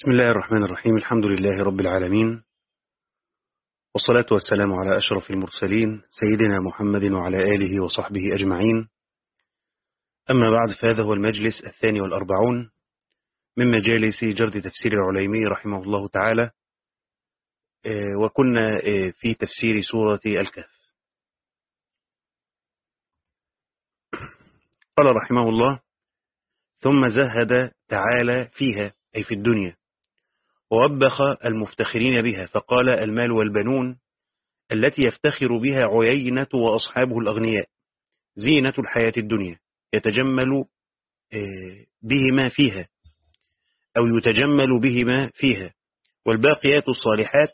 بسم الله الرحمن الرحيم. الحمد لله رب العالمين. والصلاة والسلام على أشرف المرسلين سيدنا محمد وعلى آله وصحبه أجمعين. أما بعد فهذا هو المجلس الثاني والأربعون من مجالس جرد تفسير العليمي رحمه الله تعالى وكنا في تفسير سورة الكهف. قال رحمه الله ثم زهد تعالى فيها أي في الدنيا. ووبخ المفتخرين بها فقال المال والبنون التي يفتخر بها عيينة وأصحابه الأغنياء زينة الحياة الدنيا يتجمل بهما فيها أو يتجمل بهما فيها. والباقيات الصالحات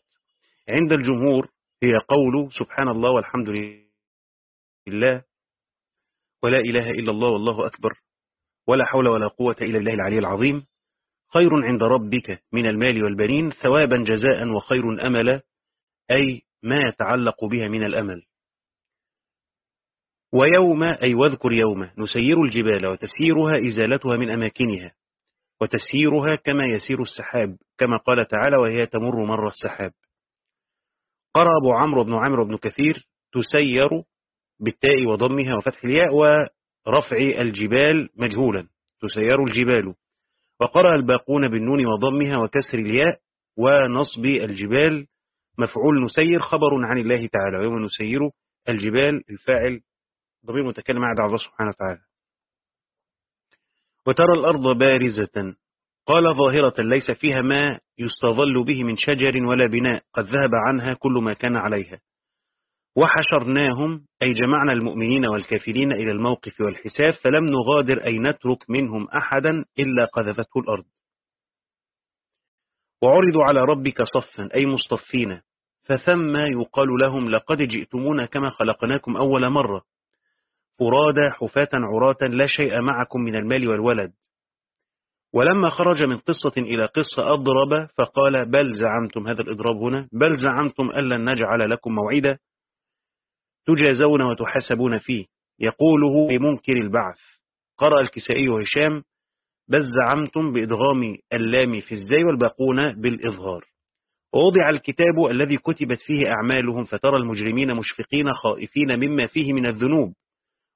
عند الجمهور هي قول سبحان الله والحمد لله ولا إله إلا الله والله أكبر ولا حول ولا قوة إلا الله العلي العظيم. خير عند ربك من المال والبنين ثوابا جزاء وخير أملا أي ما يتعلق بها من الأمل. ويوم أي واذكر يوم نسير الجبال وتسيرها إزالتها من أماكنها وتسيرها كما يسير السحاب كما قال تعالى وهي تمر مر السحاب. قرأ أبو عمرو بن عمرو بن كثير تسير بالتاء وضمها وفتح الياء ورفع الجبال مجهولا تسير الجبال. وقرأ الباقون بالنون وضمها وكسر الياء ونصب الجبال. مفعول نسير خبر عن الله تعالى ويوم نسير الجبال الفاعل ضمير متكلم عند الله سبحانه وتعالى. وترى الأرض بارزة. قال ظاهرة ليس فيها ما يستظل به من شجر ولا بناء. قد ذهب عنها كل ما كان عليها. وحشرناهم أي جمعنا المؤمنين والكافرين إلى الموقف والحساب فلم نغادر أي نترك منهم أحدا إلا قذفته الأرض. وعرضوا على ربك صفا أي مصطفين. فثم يقال لهم لقد جئتمونا كما خلقناكم أول مرة. فرادى حفاة عراة لا شيء معكم من المال والولد. ولما خرج من قصة إلى قصة أضرب فقال بل زعمتم هذا الإضراب هنا؟ بل زعمتم ألا نجعل لكم موعدا؟ تجازون وتحاسبون فيه يقوله بمنكر البعث. قرأ الكسائي وهشام بل زعمتم بإدغام اللام في الزي والباقون بالإظهار. ووضع الكتاب الذي كتبت فيه أعمالهم فترى المجرمين مشفقين خائفين مما فيه من الذنوب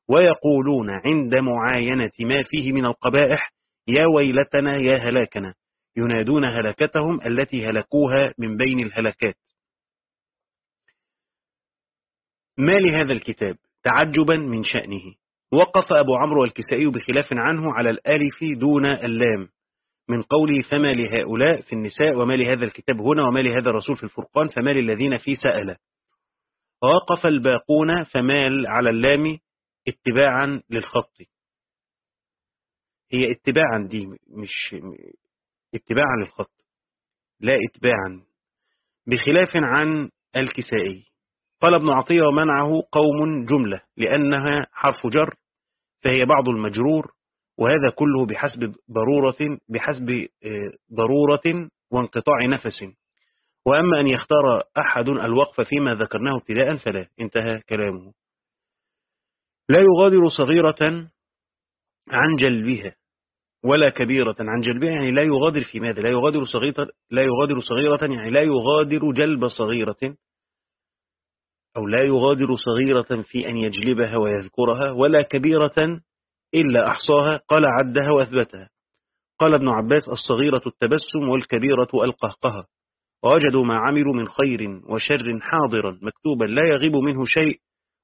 ويقولون عند معاينة ما فيه من القبائح يا ويلتنا يا هلاكنا. ينادون هلكتهم التي هلكوها من بين الهلكات ما لهذا الكتاب تعجبا من شأنه؟ وقف أبو عمرو والكسائي بخلاف عنه على الألف دون اللام من قوله فما لهؤلاء في النساء وما لهذا الكتاب هنا وما لهذا الرسول في الفرقان فما للذين في سأل ووقف الباقون فمال على اللام اتباعا للخط. هي اتباعا دي مش اتباعا للخط لا اتباعا بخلاف عن الكسائي. قال ابن عطية ومنعه قوم جملة لأنها حرف جر فهي بعض المجرور وهذا كله بحسب ضرورة بحسب ضرورة وانقطاع نفس. وأما أن يختار أحد الوقف فيما ذكرناه ابتداء فلا انتهى كلامه. لا يغادر صغيرة عن جلبها ولا كبيرة عن جلبها يعني لا يغادر في ماذا؟ لا يغادر صغيرة لا يغادر صغيرة يعني لا يغادر جلب صغيرة. أو لا يغادر صغيرة في أن يجلبها ويذكرها ولا كبيرة إلا أحصاها قال عدها وأثبتها. قال ابن عباس الصغيرة التبسم والكبيرة ألقهقها. ووجدوا ما عملوا من خير وشر حاضرا مكتوبا لا يغيب منه شيء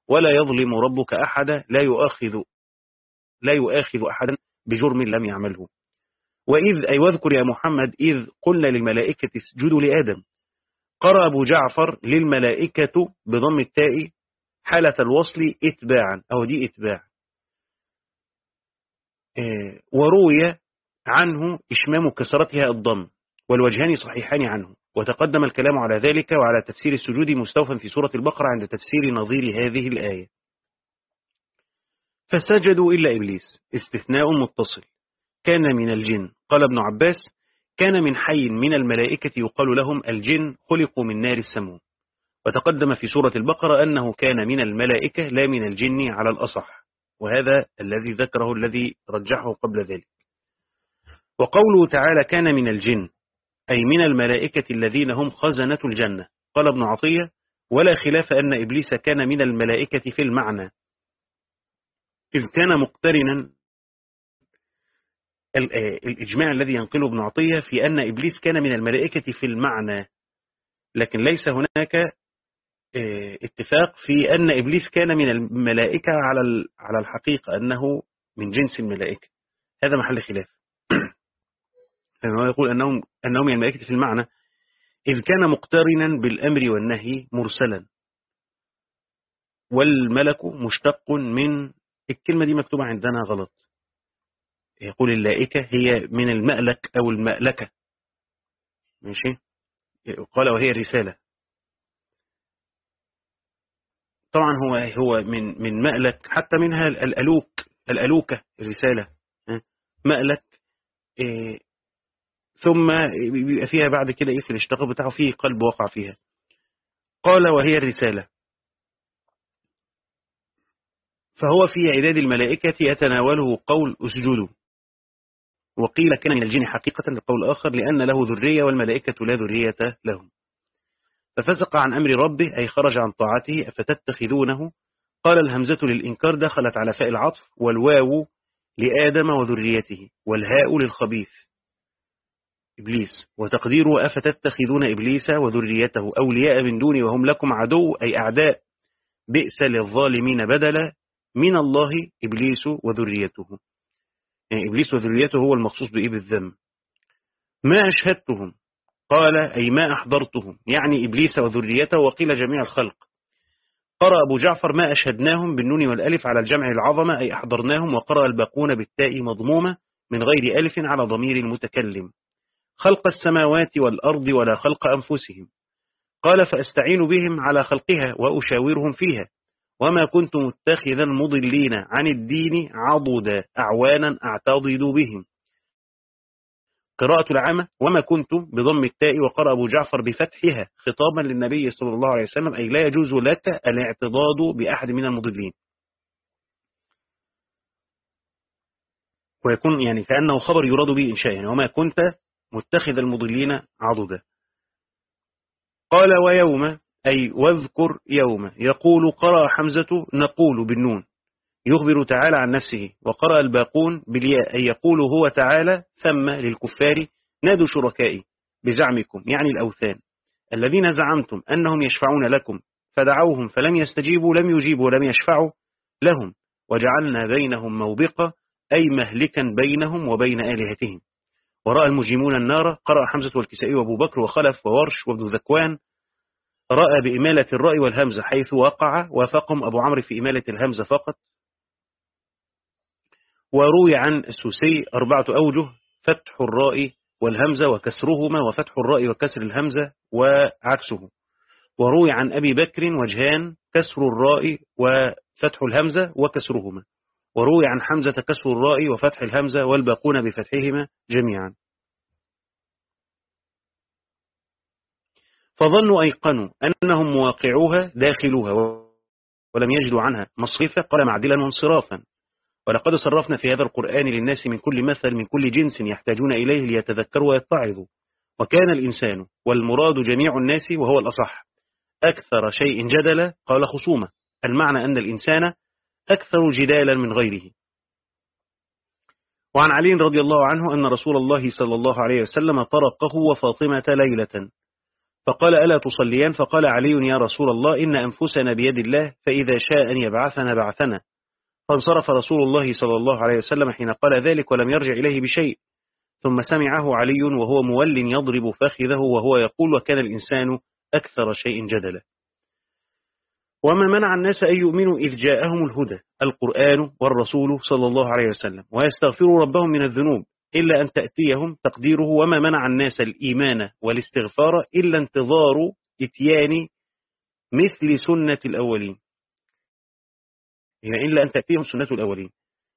ولا يظلم ربك أحدا لا يؤاخذ لا يؤاخذ أحدا بجرم لم يعمله. وإذ أي واذكر يا محمد إذ قلنا للملائكة اسجدوا لآدم. قرأ أبو جعفر للملائكة بضم التاء حالة الوصل اتباعا أو دي إتباع. وروي عنه إشمام كسرتها الضم والوجهان صحيحان عنه. وتقدم الكلام على ذلك وعلى تفسير السجود مستوفا في سورة البقرة عند تفسير نظير هذه الآية. فسجدوا إلا إبليس استثناء متصل. كان من الجن. قال ابن عباس كان من حي من الملائكة يقال لهم الجن خلقوا من نار السموم. وتقدم في سورة البقرة أنه كان من الملائكة لا من الجن على الأصح وهذا الذي ذكره الذي رجحه قبل ذلك. وقوله تعالى كان من الجن أي من الملائكة الذين هم خزنة الجنة. قال ابن عطية ولا خلاف أن إبليس كان من الملائكة في المعنى. إذ كان مقترنا الإجماع الذي ينقله ابن عطية في أن إبليس كان من الملائكة في المعنى. لكن ليس هناك اتفاق في أن إبليس كان من الملائكة على على الحقيقة أنه من جنس الملائكة. هذا محل خلاف. فهو يقول أنهم أنه من الملائكة في المعنى. إذ كان مقترنا بالأمر والنهي مرسلا. والملك مشتق من الكلمة دي مكتوبة عندنا غلط. يقول اللائكة هي من المألك أو المألكة. ماشي؟ قال وهي رسالة. طبعا هو هو من من مألك حتى منها الألوك الألوكة الرسالة مألك إيه ثم بيبقى فيها بعد كده إيه في الاشتقاق بتاعه فيه قلب وقع فيها. قال وهي الرسالة. فهو في عداد الملائكة يتناوله قول اسجدوا. وقيل كان من الجن حقيقة لقول آخر لأن له ذرية والملائكة لا ذرية لهم. ففسق عن أمر ربه أي خرج عن طاعته أفتتخذونه؟ قال الهمزة للإنكار دخلت على فاء العطف والواو لآدم وذريته والهاء للخبيث. إبليس. وتقديره أفتتخذون إبليس وذريته؟ أولياء من دوني وهم لكم عدو أي أعداء. بئس للظالمين بدلا من الله إبليس وذريته. يعني إبليس وذريته هو المخصوص بإيه بالذم ما أشهدتهم؟ قال أي ما أحضرتهم. يعني إبليس وذريته وقيل جميع الخلق. قرأ أبو جعفر ما أشهدناهم بالنون والألف على الجمع العظمة أي أحضرناهم وقرأ الباقون بالتاء مضمومة من غير ألف على ضمير المتكلم. خلق السماوات والأرض ولا خلق أنفسهم. قال فأستعين بهم على خلقها وأشاورهم فيها. وما كنت متخذا مضلين عن الدين عضدا أعوانا أعتضد بهم. قراءة العامة وما كنت بضم التاء وقرأ أبو جعفر بفتحها خطابا للنبي صلى الله عليه وسلم أي لا يجوز لك الاعتضاد بأحد من المضلين. ويكون يعني كأنه خبر يراد به إنشاء يعني وما كنت متخذ المضلين عضدا. قال ويوم أي واذكر يوم. يقول قرأ حمزة نقول بالنون. يخبر تعالى عن نفسه. وقرأ الباقون بالياء. أي يقول هو تعالى ثم للكفار نادوا شركائي بزعمكم يعني الأوثان. الذين زعمتم أنهم يشفعون لكم فدعوهم فلم يستجيبوا لم يجيبوا ولم يشفعوا لهم. وجعلنا بينهم موبقة أي مهلكا بينهم وبين آلهتهم. ورأى المجرمون النار قرأ حمزة والكسائي وأبو بكر وخلف وورش وابن ذكوان رأى بإمالة الرأي والهمزة حيث وقع وفقم أبو عمرو في إمالة الهمزة فقط. وروي عن السوسي أربعة أوجه فتح الراء والهمزة وكسرهما وفتح الراء وكسر الهمزة وعكسه. وروي عن أبي بكر وجهان كسر الراء وفتح الهمزة وكسرهما. وروي عن حمزة كسر الراء وفتح الهمزة والباقون بفتحهما جميعا. فظنوا أيقنوا أنهم مواقعوها داخلوها ولم يجدوا عنها مصرفة قال معدلا وانصرافا. ولقد صرفنا في هذا القرآن للناس من كل مثل من كل جنس يحتاجون إليه ليتذكروا ويتعظوا. وكان الإنسان والمراد جميع الناس وهو الأصح. أكثر شيء جدلا قال خصومة المعنى أن الإنسان أكثر جدالا من غيره. وعن علي رضي الله عنه أن رسول الله صلى الله عليه وسلم طرقه وفاطمة ليلة. فقال ألا تصليان؟ فقال علي يا رسول الله إن أنفسنا بيد الله فإذا شاء أن يبعثنا بعثنا. فانصرف رسول الله صلى الله عليه وسلم حين قال ذلك ولم يرجع إليه بشيء. ثم سمعه علي وهو مول يضرب فخذه وهو يقول وكان الإنسان أكثر شيء جدلا. وما منع الناس أن يؤمنوا إذ جاءهم الهدى القرآن والرسول صلى الله عليه وسلم ويستغفروا ربهم من الذنوب. إلا أن تأتيهم تقديره وما منع الناس الإيمان والاستغفار إلا انتظار إتيان مثل سنة الأولين. يعني إلا أن تأتيهم سنة الأولين.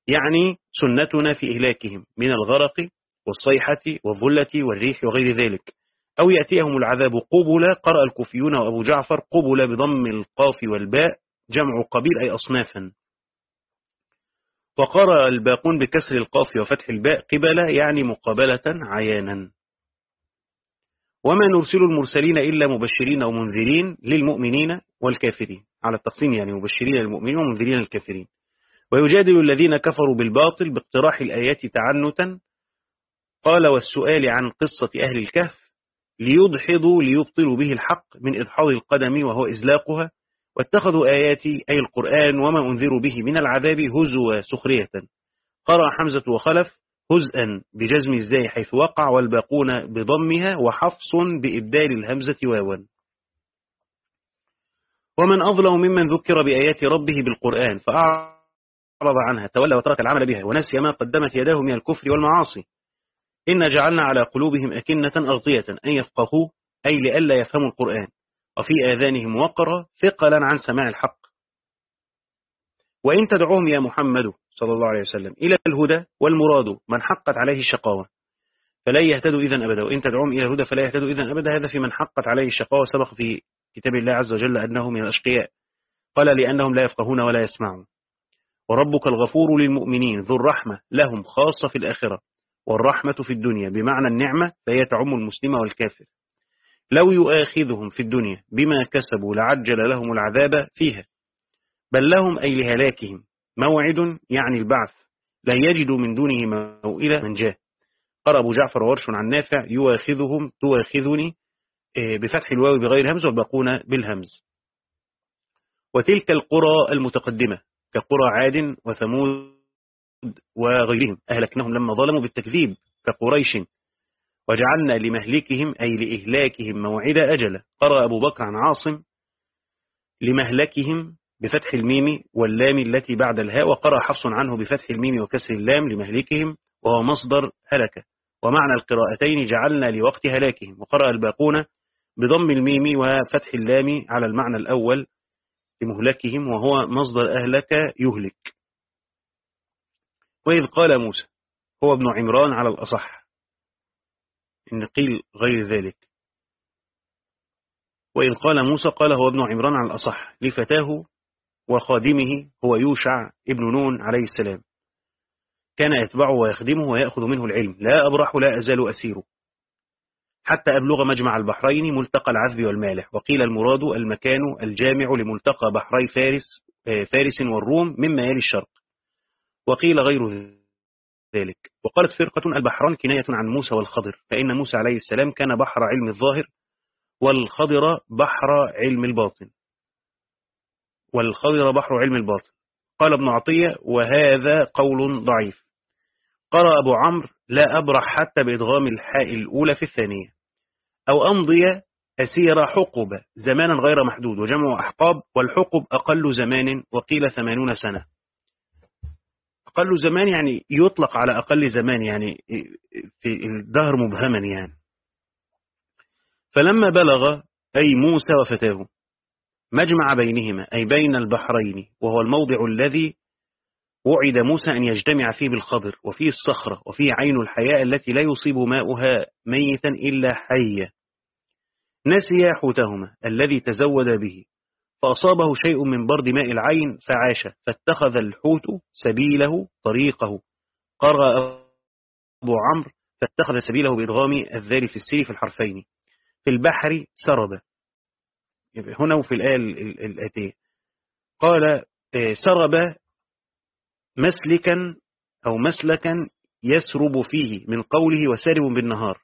يعني سنتنا في إهلاكهم من الغرق والصيحة والظلة والريح وغير ذلك. أو يأتيهم العذاب قبلا قرأ الكوفيون وأبو جعفر قبل بضم القاف والباء جمع قبيل أي أصنافا. وقرأ الباقون بكسر القاف وفتح الباء قبل يعني مقابلة عيانا. وما نرسل المرسلين إلا مبشرين أو منذرين للمؤمنين والكافرين. على التقسيم يعني مبشرين للمؤمنين ومنذرين للكافرين. ويجادل الذين كفروا بالباطل باقتراح الآيات تعنتا. قال والسؤال عن قصة أهل الكهف ليدحضوا ليبطلوا به الحق من إدحاض القدم وهو إزلاقها. واتخذوا آياتي أي القرآن وما أنذروا به من العذاب هزوا سخرية. قرأ حمزة وخلف هزءا بجزم الزاي حيث وقع والباقون بضمها وحفص بإبدال الهمزة واوا ومن أظلم ممن ذكر بآيات ربه بالقرآن فأعرض عنها تولى وترك العمل بها ونسي ما قدمت يداه من الكفر والمعاصي. إن جعلنا على قلوبهم أكنة أغطية أن يفقهوا أي لئلا يفهموا القرآن. وفي آذانهم وقرا ثقلا عن سماع الحق. وإن تدعوهم يا محمد صلى الله عليه وسلم إلى الهدى والمراد من حقت عليه الشقاوة فلا يهتدوا إذا أبدا. وإن تدعوهم إلى الهدى فلا يهتدوا إذا أبدا. هذا في من حقت عليه الشقاوة. سبق في كتاب الله عز وجل أنه من الأشقياء. قال لأنهم لا يفقهون ولا يسمعون. وربك الغفور للمؤمنين. ذو الرحمة لهم خاصة في الآخرة والرحمة في الدنيا. بمعنى النعمة فهي تعم المسلم والكافر. لو يؤاخذهم في الدنيا بما كسبوا لعجل لهم العذاب فيها. بل لهم أي لهلاكهم موعد يعني البعث لا يجد من دونه موئلة من جاه. قرأ أبو جعفر ورش عن نافع يواخذهم تواخذني آه، بفتح الواو بغير همز والباقون بالهمز. وتلك القرى المتقدمة كقرى عاد وثمود وغيرهم أهلكناهم لما ظلموا بالتكذيب كقريش وجعلنا لمهلكهم أي لإهلاكهم موعد أجل. قرأ أبو بكر عن عاصم لمهلكهم بفتح الميم واللام التي بعد الهاء وقرأ حفص عنه بفتح الميم وكسر اللام لمهلكهم وهو مصدر هلك ومعنى القراءتين جعلنا لوقت هلاكهم. وقرأ الباقون بضم الميم وفتح اللام على المعنى الأول لمهلكهم وهو مصدر أهلك يهلك. وإذ قال موسى هو ابن عمران على الأصح إن قيل غير ذلك. وإذ قال موسى قال هو ابن عمران على الأصح لفتاه وخادمه هو يوشع ابن نون عليه السلام. كان يتبعه ويخدمه ويأخذ منه العلم لا أبرح لا أزال أسير. حتى أبلغ مجمع البحرين ملتقى العذب والمالح وقيل المراد المكان الجامع لملتقى بحري فارس فارس والروم مما يلي الشرق. وقيل غير ذلك. وقالت فرقة البحران كناية عن موسى والخضر فإن موسى عليه السلام كان بحر علم الظاهر والخضر بحر علم الباطن. والخضر بحر علم الباطن. قال ابن عطية وهذا قول ضعيف. قرأ أبو عمرو لا أبرح حتى بإدغام الحاء الأولى في الثانية. أو أمضي أسير حقب زمانا غير محدود وجمع أحقاب والحقب أقل زمان وقيل ثمانون سنة. أقل زمان يعني يطلق على أقل زمان يعني في الدهر مبهما يعني. فلما بلغ أي موسى وفتاه مجمع بينهما أي بين البحرين وهو الموضع الذي وعد موسى أن يجتمع فيه بالخضر وفيه الصخرة وفيه عين الحياة التي لا يصيب ماؤها ميتا إلا حيا نسي حوتهما الذي تزود به. فأصابه شيء من برد ماء العين فعاش فاتخذ الحوت سبيله طريقه. قرأ أبو عمرو فاتخذ سبيله بإدغام الذال في السير في الحرفين. في البحر سرب. هنا وفي الآية الآتية. قال آه، سرب مسلكا أو مسلكا يسرب فيه من قوله وسارب بالنهار.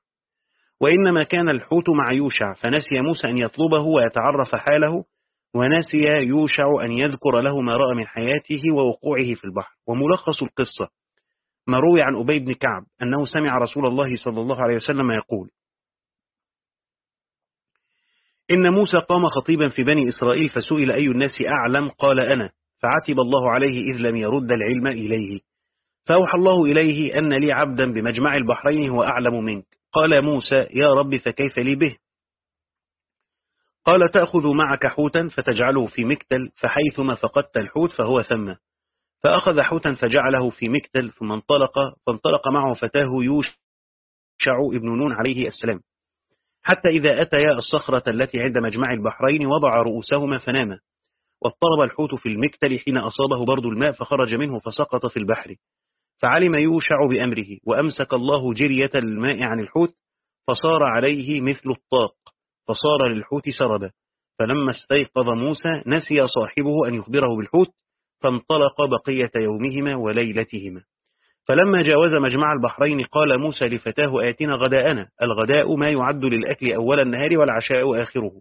وإنما كان الحوت مع يوشع فنسي موسى أن يطلبه ويتعرف حاله ونسي يوشع أن يذكر له ما رأى من حياته ووقوعه في البحر. وملخص القصة. ما روي عن أبي بن كعب أنه سمع رسول الله صلى الله عليه وسلم يقول إن موسى قام خطيبا في بني إسرائيل فسئل أي الناس أعلم؟ قال أنا. فعتب الله عليه إذ لم يرد العلم إليه. فأوحى الله إليه أن لي عبدا بمجمع البحرين هو أعلم منك. قال موسى يا رب فكيف لي به؟ قال تأخذ معك حوتا فتجعله في مكتل فحيثما فقدت الحوت فهو ثم فأخذ حوتا فجعله في مكتل ثم انطلق فانطلق معه فتاه يوشع ابن نون عليه السلام. حتى إذا أتيا الصخرة التي عند مجمع البحرين وضع رؤوسهما فناما. واضطرب الحوت في المكتل حين أصابه برد الماء فخرج منه فسقط في البحر. فعلم يوشع بأمره وأمسك الله جرية الماء عن الحوت فصار عليه مثل الطاق. فصار للحوت سربا فلما استيقظ موسى نسي صاحبه أن يخبره بالحوت فانطلق بقية يومهما وليلتهما. فلما جاوز مجمع البحرين قال موسى لفتاه آتنا غداءنا. الغداء ما يعد للأكل أول النهار والعشاء آخره.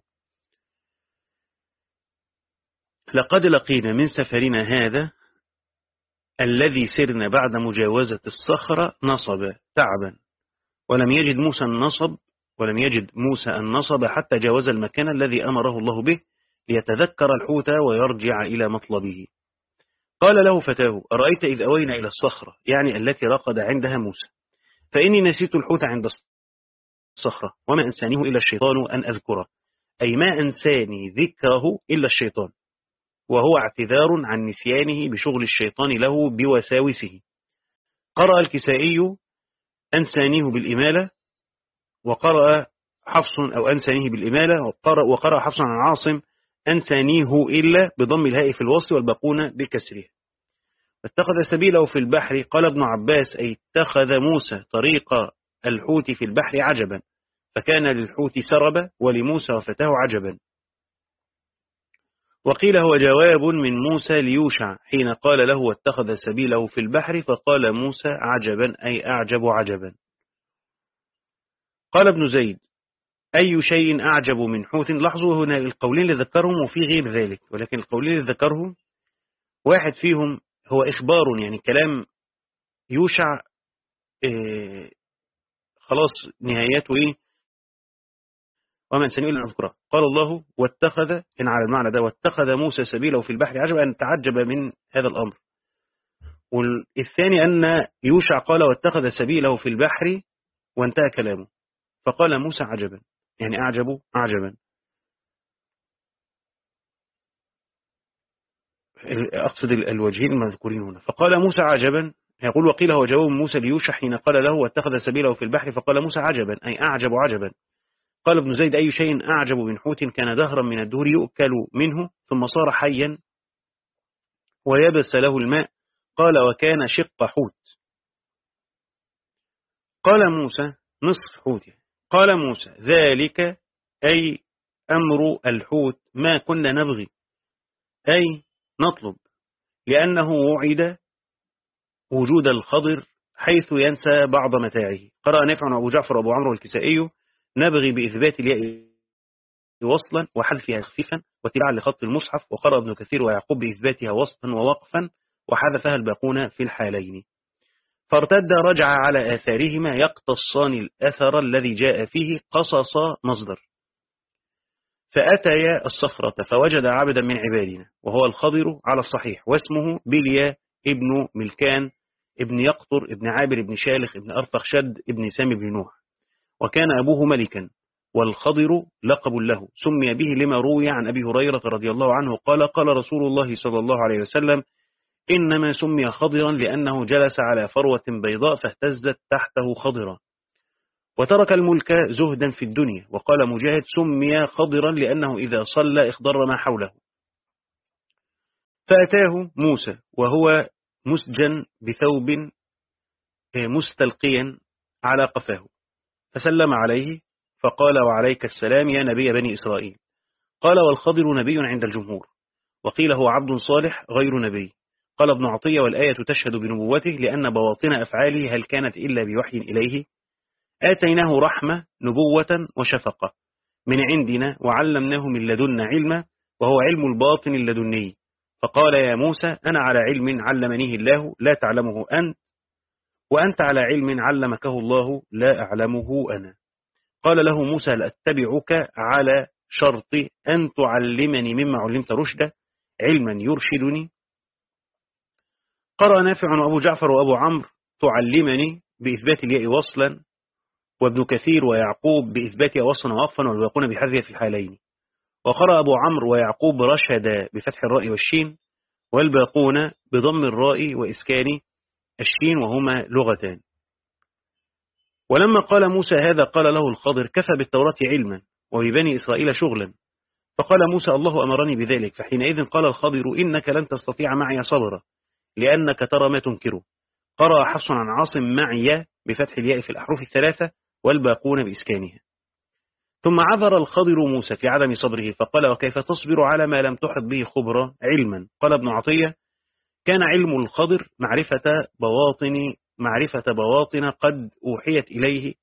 لقد لقينا من سفرنا هذا الذي سرنا بعد مجاوزة الصخرة نصب تعبا. ولم يجد موسى النصب ولم يجد موسى النصب حتى جاوز المكان الذي أمره الله به ليتذكر الحوت ويرجع إلى مطلبه. قال له فتاه أرأيت إذ أوينا إلى الصخرة يعني التي رقد عندها موسى. فإني نسيت الحوت عند الصخرة وما أنسانيه إلا الشيطان أن أذكره. أي ما أنساني ذكره إلا الشيطان وهو اعتذار عن نسيانه بشغل الشيطان له بوساوسه. قرأ الكسائي أنسانيه بالإمالة وقرأ حفص أو أنسانيه بالإمالة وقرأ, وقرأ حفص عن عاصم أنسانيه إلا بضم الهاء في الوصل والباقون بكسره اتخذ سبيله في البحر قال ابن عباس أي اتخذ موسى طريق الحوت في البحر عجبا فكان للحوت سربا ولموسى وفتاه عجبا. وقيل هو جواب من موسى ليوشع حين قال له واتخذ سبيله في البحر فقال موسى عجبا أي أعجب عجبا. قال ابن زيد أي شيء أعجب من حوت؟ لاحظوا هنا القولين اللي ذكرهم وفي غير ذلك ولكن القولين اللي ذكرهم واحد فيهم هو إخبار يعني كلام يوشع إيه خلاص نهايته إيه؟ ومن سنئ إلا نذكره قال الله واتخذ إن على المعنى ده واتخذ موسى سبيله في البحر عجب أن تعجب من هذا الأمر. والثاني أن يوشع قال واتخذ سبيله في البحر وانتهى كلامه. فقال موسى عجبا. يعني أعجبوا أعجبا. أقصد الوجهين المذكورين هنا. فقال موسى عجبا. يقول وقيل هو جواب موسى ليوشع حين قال له واتخذ سبيله في البحر. فقال موسى عجبا أي أعجب عجبا. قال ابن زيد أي شيء أعجب من حوت كان دهرا من الدهر يؤكل منه ثم صار حيا ويبس له الماء. قال وكان شق حوت. قال موسى نصف حوت قال موسى ذلك أي أمر الحوت ما كنا نبغي أي نطلب لأنه وعد وجود الخضر حيث ينسى بعض متاعه. قرأ نافع أبو جعفر أبو عمرو الكسائي نبغي بإثبات الياء وصلا وحذفها خفيفا وتباعا لخط المصحف وقرأ ابن كثير ويعقوب بإثباتها وصفا ووقفا وحذفها الباقون في الحالين. فارتد رجع على آثارهما يقتصان الأثر الذي جاء فيه قصص مصدر. فأتيا الصخرة فوجد عبدا من عبادنا وهو الخضر على الصحيح واسمه بليا ابن ملكان ابن يقطر ابن عابر ابن شالخ ابن أرفخشد ابن سامي بن نوح. وكان أبوه ملكا والخضر لقب له سمي به لما روي عن أبي هريرة رضي الله عنه قال قال رسول الله صلى الله عليه وسلم إنما سمي خضرا لأنه جلس على فروة بيضاء فاهتزت تحته خضرا. وترك الملك زهدا في الدنيا وقال مجاهد سمي خضرا لأنه إذا صلى اخضر ما حوله. فأتاه موسى وهو مسجن بثوب مستلقيا على قفاه. فسلم عليه فقال وعليك السلام يا نبي بني إسرائيل قال والخضر نبي عند الجمهور وقيل هو عبد صالح غير نبي قال ابن عطية والآية تشهد بنبوته لأن بواطن أفعاله هل كانت إلا بوحي إليه؟ آتيناه رحمة نبوة وشفقة من عندنا وعلمناه من لدنا علما وهو علم الباطن اللدني. فقال يا موسى أنا على علم علمنيه الله لا تعلمه أنت. وأنت على علم علمكه الله لا أعلمه أنا. قال له موسى لأتبعك على شرط أن تعلمني مما علمت رشدا؟ علما يرشدني. قرأ نافع وأبو جعفر وأبو عمرو تعلمني بإثبات الياء وصلا وابن كثير ويعقوب بإثباتها وصلا ووقفا والباقون بحذفها في الحالين. وقرأ أبو عمرو ويعقوب رشد بفتح الراء والشين والباقون بضم الراء وإسكان الشين وهما لغتان. ولما قال موسى هذا قال له الخضر كفى بالتوراة علما وببني إسرائيل شغلا. فقال موسى الله أمرني بذلك فحينئذ قال الخضر إنك لن تستطيع معي صبرا. لأنك ترى ما تنكره. قرأ حفص عن عاصم معي بفتح الياء في الأحرف الثلاثة والباقون بإسكانها. ثم عذر الخضر موسى في عدم صبره فقال وكيف تصبر على ما لم تحط به خبرة علما؟ قال ابن عطية كان علم الخضر معرفة بواطن معرفة بواطن قد أوحيت إليه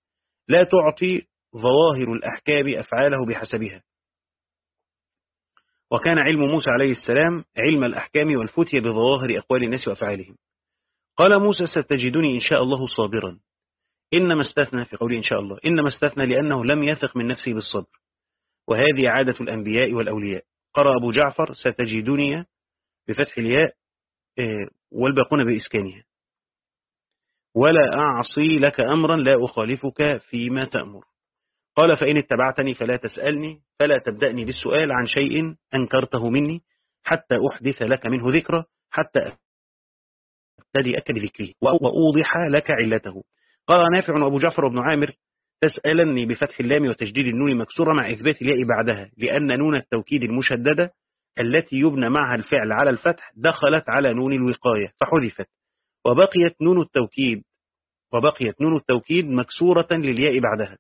لا تعطي ظواهر الأحكام أفعاله بحسبها. وكان علم موسى عليه السلام علم الأحكام والفتية بظواهر أقوال الناس وأفعالهم. قال موسى ستجدني إن شاء الله صابرا. إنما استثنى في قوله إن شاء الله إنما استثنى لأنه لم يثق من نفسه بالصبر. وهذه عادة الأنبياء والأولياء. قرأ أبو جعفر ستجدني بفتح الياء آه، والباقون بإسكانها. ولا أعصي لك أمرا لا أخالفك فيما تأمر. قال فإن اتبعتني فلا تسألني فلا تبدأني بالسؤال عن شيء أنكرته مني حتى أحدث لك منه ذكرى حتى أبتدئ أكد ذكره وأوضح لك علته. قال نافع وأبو جعفر بن عامر تسألني بفتح اللام وتجديد النون مكسورة مع إثبات الياء بعدها لأن نون التوكيد المشددة التي يبنى معها الفعل على الفتح دخلت على نون الوقاية فحذفت. وبقيت نون التوكيد وبقيت نون التوكيد مكسورة للياء بعدها.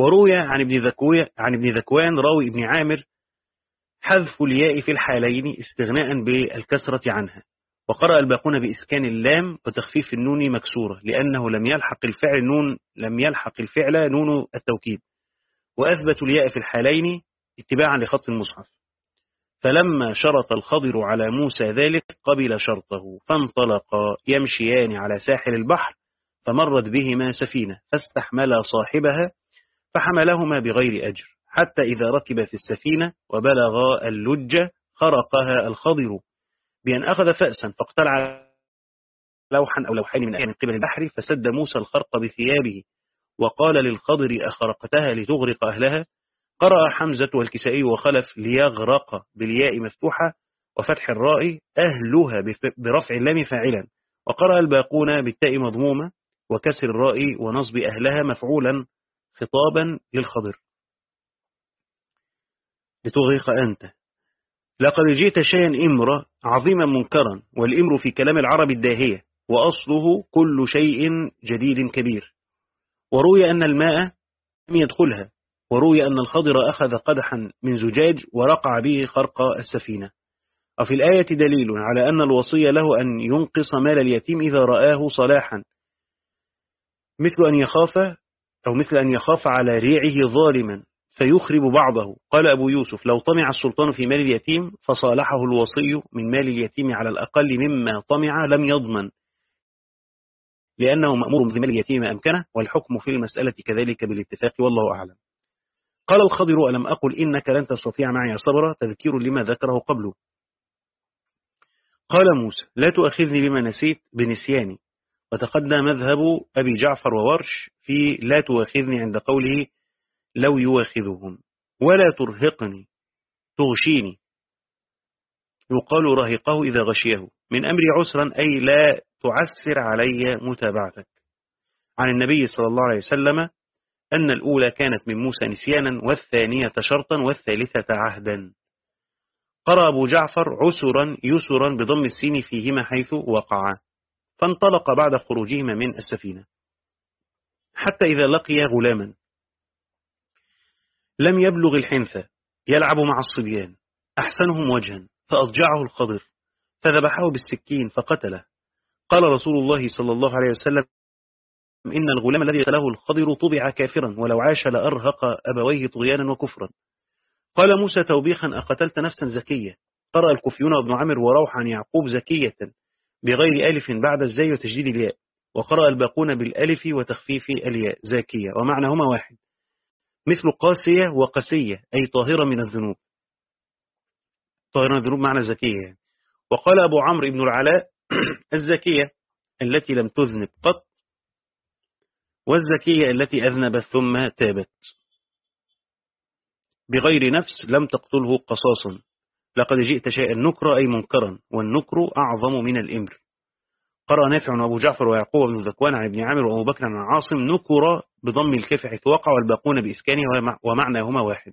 وروي عن ابن ذكوان عن ابن ذكوان راوي ابن عامر حذف الياء في الحالين استغناء بالكسرة عنها. وقرأ الباقون بإسكان اللام وتخفيف النون مكسورة لأنه لم يلحق الفعل نون لم يلحق الفعل نون التوكيد. وأثبت الياء في الحالين اتباعا لخط المصحف. فلما شرط الخضر على موسى ذلك قبل شرطه فانطلقا يمشيان على ساحل البحر فمرت بهما سفينة فاستحملا صاحبها فحملهما بغير أجر حتى إذا ركب في السفينة وبلغا اللجة خرقها الخضر. بأن أخذ فأسا فاقتلع لوحا أو لوحين من من قبل البحر فسد موسى الخرق بثيابه. وقال للخضر أخرقتها لتغرق أهلها. قرأ حمزة والكسائي وخلف ليغرق بالياء مفتوحة وفتح الراء أهلها برفع اللام فاعلا. وقرأ الباقون بالتاء مضمومة وكسر الراء ونصب أهلها مفعولا. خطابا للخضر. لتغرق أنت. لقد جئت شيئا إمرا عظيما منكرا والإمر في كلام العرب الداهية وأصله كل شيء جديد كبير. وروي أن الماء لم يدخلها وروي أن الخضر أخذ قدحا من زجاج ورقع به خرق السفينة. وفي الآية دليل على أن الوصي له أن ينقص مال اليتيم إذا رآه صلاحا مثل أن يخاف أو مثل أن يخاف على ريعه ظالما فيخرب بعضه. قال أبو يوسف لو طمع السلطان في مال اليتيم فصالحه الوصي من مال اليتيم على الأقل مما طمع لم يضمن. لأنه مأمور بمال اليتيم أمكنه والحكم في المسألة كذلك بالاتفاق والله أعلم. قال الخضر ألم أقل إنك لن تستطيع معي صبرا؟ تذكير لما ذكره قبله. قال موسى لا تؤخذني بما نسيت بنسياني. وتقدم مذهب أبي جعفر وورش في لا تؤخذني عند قوله لو يواخذهم ولا ترهقني تغشيني. يقال رهقه إذا غشيه. من أمر عسرا أي لا تعسر علي متابعتك. عن النبي صلى الله عليه وسلم أن الأولى كانت من موسى نسيانا والثانية شرطا والثالثة عهدا. قرأ أبو جعفر عسرا يسرا بضم السين فيهما حيث وقعا فانطلق بعد خروجهما من السفينة. حتى إذا لقي غلاما لم يبلغ الحنثة يلعب مع الصبيان أحسنهم وجها فأضجعه الخضر فذبحه بالسكين فقتله. قال رسول الله صلى الله عليه وسلم إن الغلام الذي قتله الخضر طبع كافرا ولو عاش لأرهق أبويه طغيانا وكفرا. قال موسى توبيخا أقتلت نفسا زكية؟ قرأ الكفيون وابن عمر وروح عن يعقوب زكية. بغير ألف بعد الزي وتجديد الياء وقرأ الباقون بالألف وتخفيف الياء زاكية ومعناهما واحد. مثل قاسية وقسية أي طاهرة من الذنوب. طاهرة من الذنوب معنى زكية وقال أبو عمرو بن العلاء الزكية التي لم تذنب قط والزكية التي أذنبت ثم تابت. بغير نفس لم تقتله قصاصا لقد جئت شيئا نكرا أي منكرا والنكر أعظم من الإمر. قرأ نافع وأبو جعفر ويعقوب بن ذكوان عن ابن عامر وأبو بكر عن عاصم نكر بضم الكاف حيث وقع والباقون بإسكانه ومعناهما واحد.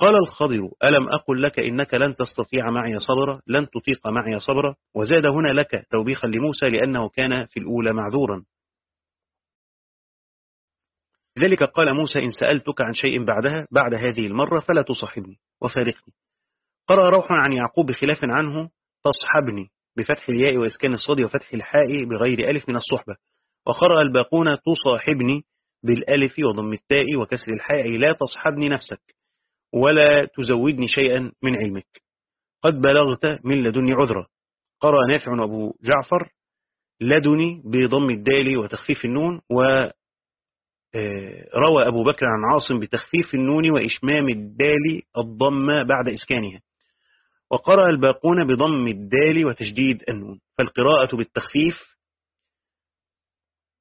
قال الخضر ألم أقل لك إنك لن تستطيع معي صبرا؟ لن تطيق معي صبرا؟ وزاد هنا لك توبيخا لموسى لأنه كان في الأولى معذورا. لذلك قال موسى إن سألتك عن شيء بعدها بعد هذه المرة فلا تصاحبني وفارقني. قرأ روح عن يعقوب بخلاف عنه تصحبني بفتح الياء وإسكان الصاد وفتح الحاء بغير ألف من الصحبة. وقرأ الباقون تصاحبني بالألف وضم التاء وكسر الحاء لا تصحبني نفسك ولا تزودني شيئا من علمك. قد بلغت من لدني عذرا. قرأ نافع أبو جعفر لدني بضم الدال وتخفيف النون و آه، روى أبو بكر عن عاصم بتخفيف النون وإشمام الدال الضم بعد إسكانها. وقرأ الباقون بضم الدال وتشديد النون فالقراءة بالتخفيف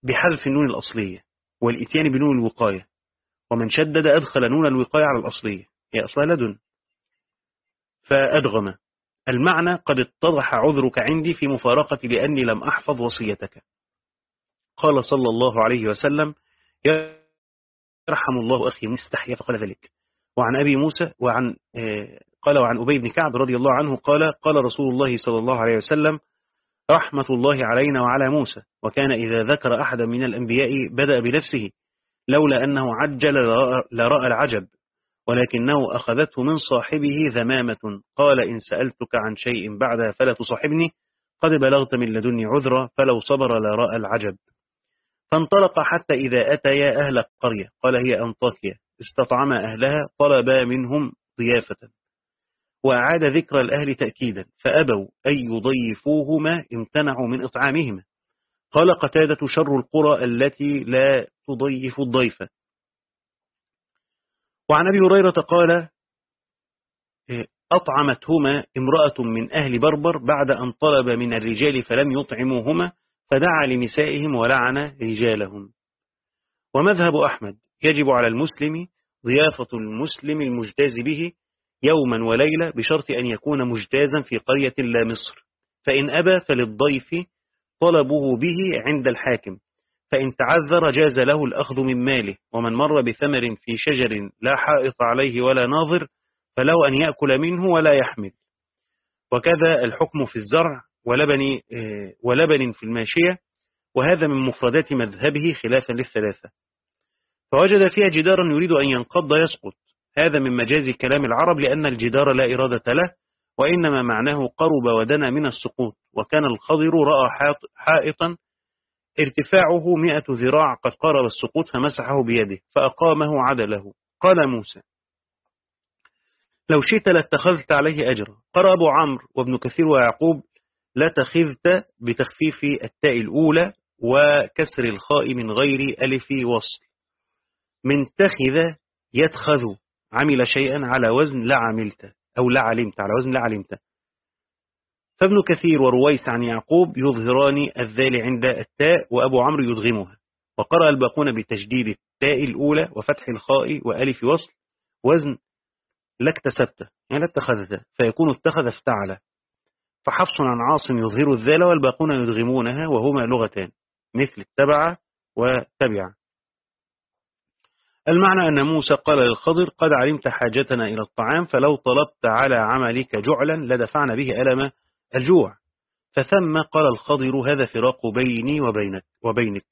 بحذف النون الأصلية والإتيان بنون الوقاية ومن شدد أدخل نون الوقاية على الأصلية هي أصلها لدن. فأدغم المعنى قد اتضح عذرك عندي في مفارقة لأني لم أحفظ وصيتك. قال صلى الله عليه وسلم يرحم الله أخي مستحيا. فقال ذلك. وعن أبي موسى وعن آه، قال وعن أبي بن كعب رضي الله عنه قال قال رسول الله صلى الله عليه وسلم رحمة الله علينا وعلى موسى وكان إذا ذكر أحدا من الأنبياء بدأ بنفسه لولا أنه عجل لرأى العجب ولكنه أخذته من صاحبه ذمامة قال إن سألتك عن شيء بعدها فلا تصاحبني قد بلغت من لدني عذرا فلو صبر لرأى العجب. فانطلق حتى إذا أتيا أهل القرية قال هي أنطاكيا استطعم أهلها طلبا منهم ضيافة. وأعاد ذكر الأهل تأكيدا فأبوا أن يضيفوهما امتنعوا من إطعامهما. قال قتادة شر القرى التي لا تضيف الضيفة وعن أبي هريرة قال أطعمتهما امرأة من أهل بربر بعد أن طلب من الرجال فلم يطعموهما فدعا لنسائهم ولعن رجالهم. ومذهب أحمد يجب على المسلم ضيافة المسلم المجتاز به يوما وليلة بشرط أن يكون مجتازا في قرية لا مصر. فإن أبى فللضيف طلبه به عند الحاكم. فإن تعذر جاز له الأخذ من ماله. ومن مر بثمر في شجر لا حائط عليه ولا ناظر فله أن يأكل منه ولا يحمل. وكذا الحكم في الزرع ولبن, آه، ولبن في الماشية. وهذا من مفردات مذهبه خلافا للثلاثة. فوجد فيها جدارا يريد أن ينقض يسقط. هذا من مجاز كلام العرب لأن الجدار لا إرادة له وإنما معناه قرب ودنا من السقوط. وكان الخضر رأى حائطا ارتفاعه مئة ذراع قد قارب السقوط فمسحه بيده فأقامه عدله. قال موسى لو شئت لاتخذت عليه أجرا. قرأ أبو عمرو وابن كثير ويعقوب لتخذت بتخفيف التاء الأولى وكسر الخاء من غير ألف وصل. من تخذ يتخذ عمل شيئا على وزن لا عملت أو لا علمت على وزن لا علمت فابن كثير ورويس عن يعقوب يظهران الذال عند التاء وأبو عمرو يدغمها. وقرأ الباقون بتجديد التاء الأولى وفتح الخاء وألف وصل وزن لاكتسبت يعني اتخذت فيكون اتخذ افتعل فحفص عن عاصم يظهر الذال والباقون يدغمونها وهما لغتان مثل اتبع وتبع. المعنى أن موسى قال للخضر قد علمت حاجتنا إلى الطعام فلو طلبت على عملك جعلا لدفعنا به ألم الجوع. فثم قال الخضر هذا فراق بيني وبينك, وبينك.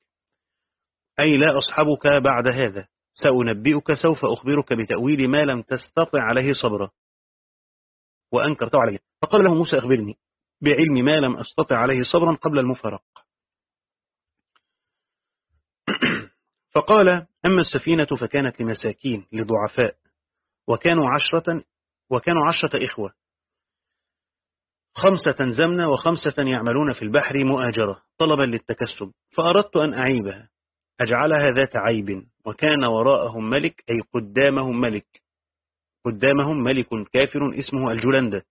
أي لا أصحبك بعد هذا. سأنبئك سوف أخبرك بتأويل ما لم تستطع عليه صبرا. وأنكرت عليه. فقال له موسى أخبرني بعلم ما لم أستطع عليه صبرا قبل المفارق فقال أما السفينة فكانت لمساكين لضعفاء وكانوا عشرة وكانوا عشرة إخوة. خمسة زمن وخمسة يعملون في البحر مؤاجرة طلبا للتكسب. فأردت أن أعيبها. أجعلها ذات عيب وكان وراءهم ملك أي قدامهم ملك. قدامهم ملك كافر اسمه الجلندة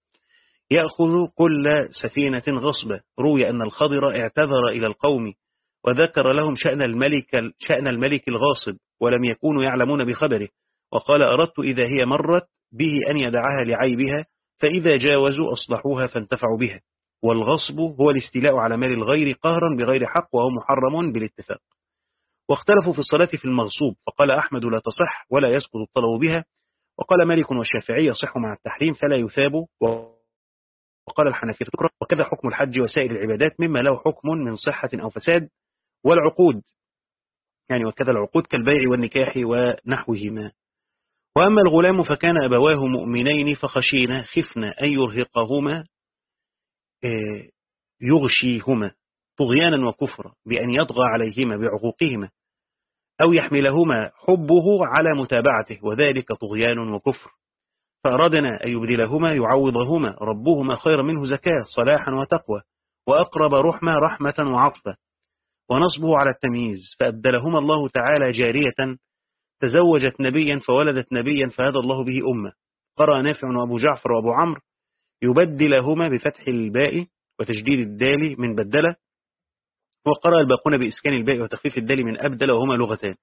يأخذ كل سفينة غصبة روي أن الخضر اعتذر إلى القوم. وذكر لهم شأن الملك, شأن الملك الغاصب ولم يكونوا يعلمون بخبره. وقال أردت إذا هي مرت به أن يدعها لعيبها فإذا جاوزوا أصلحوها فانتفعوا بها. والغصب هو الاستيلاء على مال الغير قهرا بغير حق وهو محرم بالاتفاق. واختلفوا في الصلاة في المغصوب فقال أحمد لا تصح ولا يسقط الطلب بها. وقال مالك والشافعي يصح مع التحريم فلا يثاب. وقال الحنفية تكره وكذا حكم الحج وسائر العبادات مما له حكم من صحة أو فساد. والعقود. يعني وكذا العقود كالبيع والنكاح ونحوهما. وأما الغلام فكان أبواه مؤمنين فخشينا خفنا أن يرهقهما آه، يغشيهما طغيانا وكفرا بأن يطغى عليهما بعقوقهما أو يحملهما حبه على متابعته وذلك طغيان وكفر. فأردنا أن يبدلهما يعوضهما ربهما خير منه زكاة صلاحا وتقوى وأقرب رحمة رحمة وعطفة. ونصبه على التمييز فأبدلهما الله تعالى جارية تزوجت نبيا فولدت نبيا فهدى الله به أمة. قرأ نافع وأبو جعفر وأبو عمرو يبدلهما بفتح الباء وتجديد الدال من بدلة وقرأ الباقون بإسكان الباء وتخفيف الدال من أبدل وهما لغتان.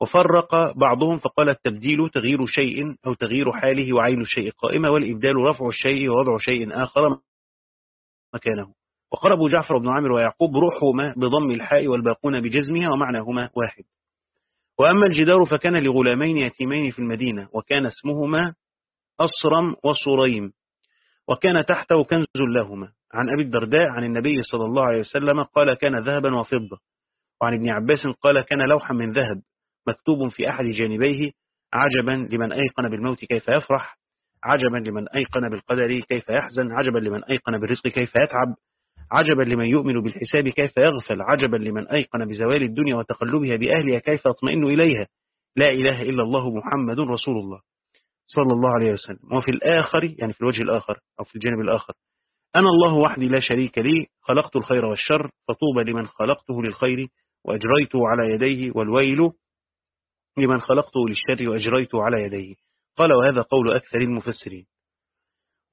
وفرق بعضهم فقال التبديل تغيير شيء أو تغيير حاله وعين الشيء قائمة والإبدال رفع الشيء ووضع شيء آخر مكانه. وقال أبو جعفر بن عامر ويعقوب روحهما بضم الحاء والباقون بجزمها ومعناهما واحد. وأما الجدار فكان لغلامين يتيمين في المدينة وكان اسمهما أصرم وصريم وكان تحته كنز لهما. عن أبي الدرداء عن النبي صلى الله عليه وسلم قال كان ذهبا وفضة. وعن ابن عباس قال كان لوحا من ذهب مكتوب في أحد جانبيه عجبا لمن أيقن بالموت كيف يفرح عجبا لمن أيقن بالقدر كيف يحزن عجبا لمن أيقن بالرزق كيف يتعب. عجبا لمن يؤمن بالحساب كيف يغفل عجبا لمن أيقن بزوال الدنيا وتقلبها بأهلها كيف يطمئن إليها. لا إله إلا الله محمد رسول الله صلى الله عليه وسلم. وفي الآخر يعني في الوجه الآخر أو في الجانب الآخر أنا الله وحدي لا شريك لي خلقت الخير والشر فطوبى لمن خلقته للخير وأجريته على يديه والويل لمن خلقته للشر وأجريته على يديه. قال وهذا قول أكثر المفسرين.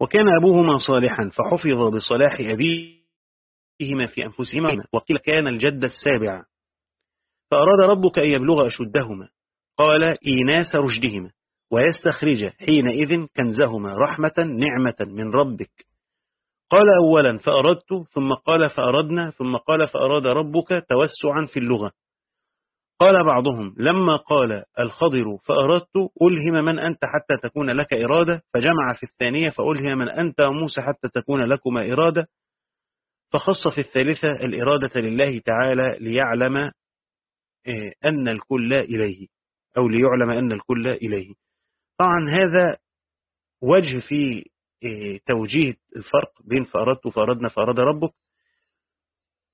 وكان أبوهما صالحا فحفظ بصلاح أبيهما في أنفسهما وقيل كان الجد السابع. فأراد ربك أن يبلغ أشدهما. قال إيناس رشدهما ويستخرج حينئذ كنزهما رحمة نعمة من ربك. قال أولا فأردت ثم قال فأردنا ثم قال فأراد ربك توسعا في اللغة. قال بعضهم لما قال الخضر فأردت ألهم من أنت حتى تكون لك إرادة. فجمع في الثانية فألهم من أنت وموسى حتى تكون لكما إرادة. فخص في الثالثة الإرادة لله تعالى ليعلم آه، أن الكل إليه أو ليعلم أن الكل إليه. طبعا هذا وجه في آه، توجيه الفرق بين فأردت وفأردنا فأراد ربك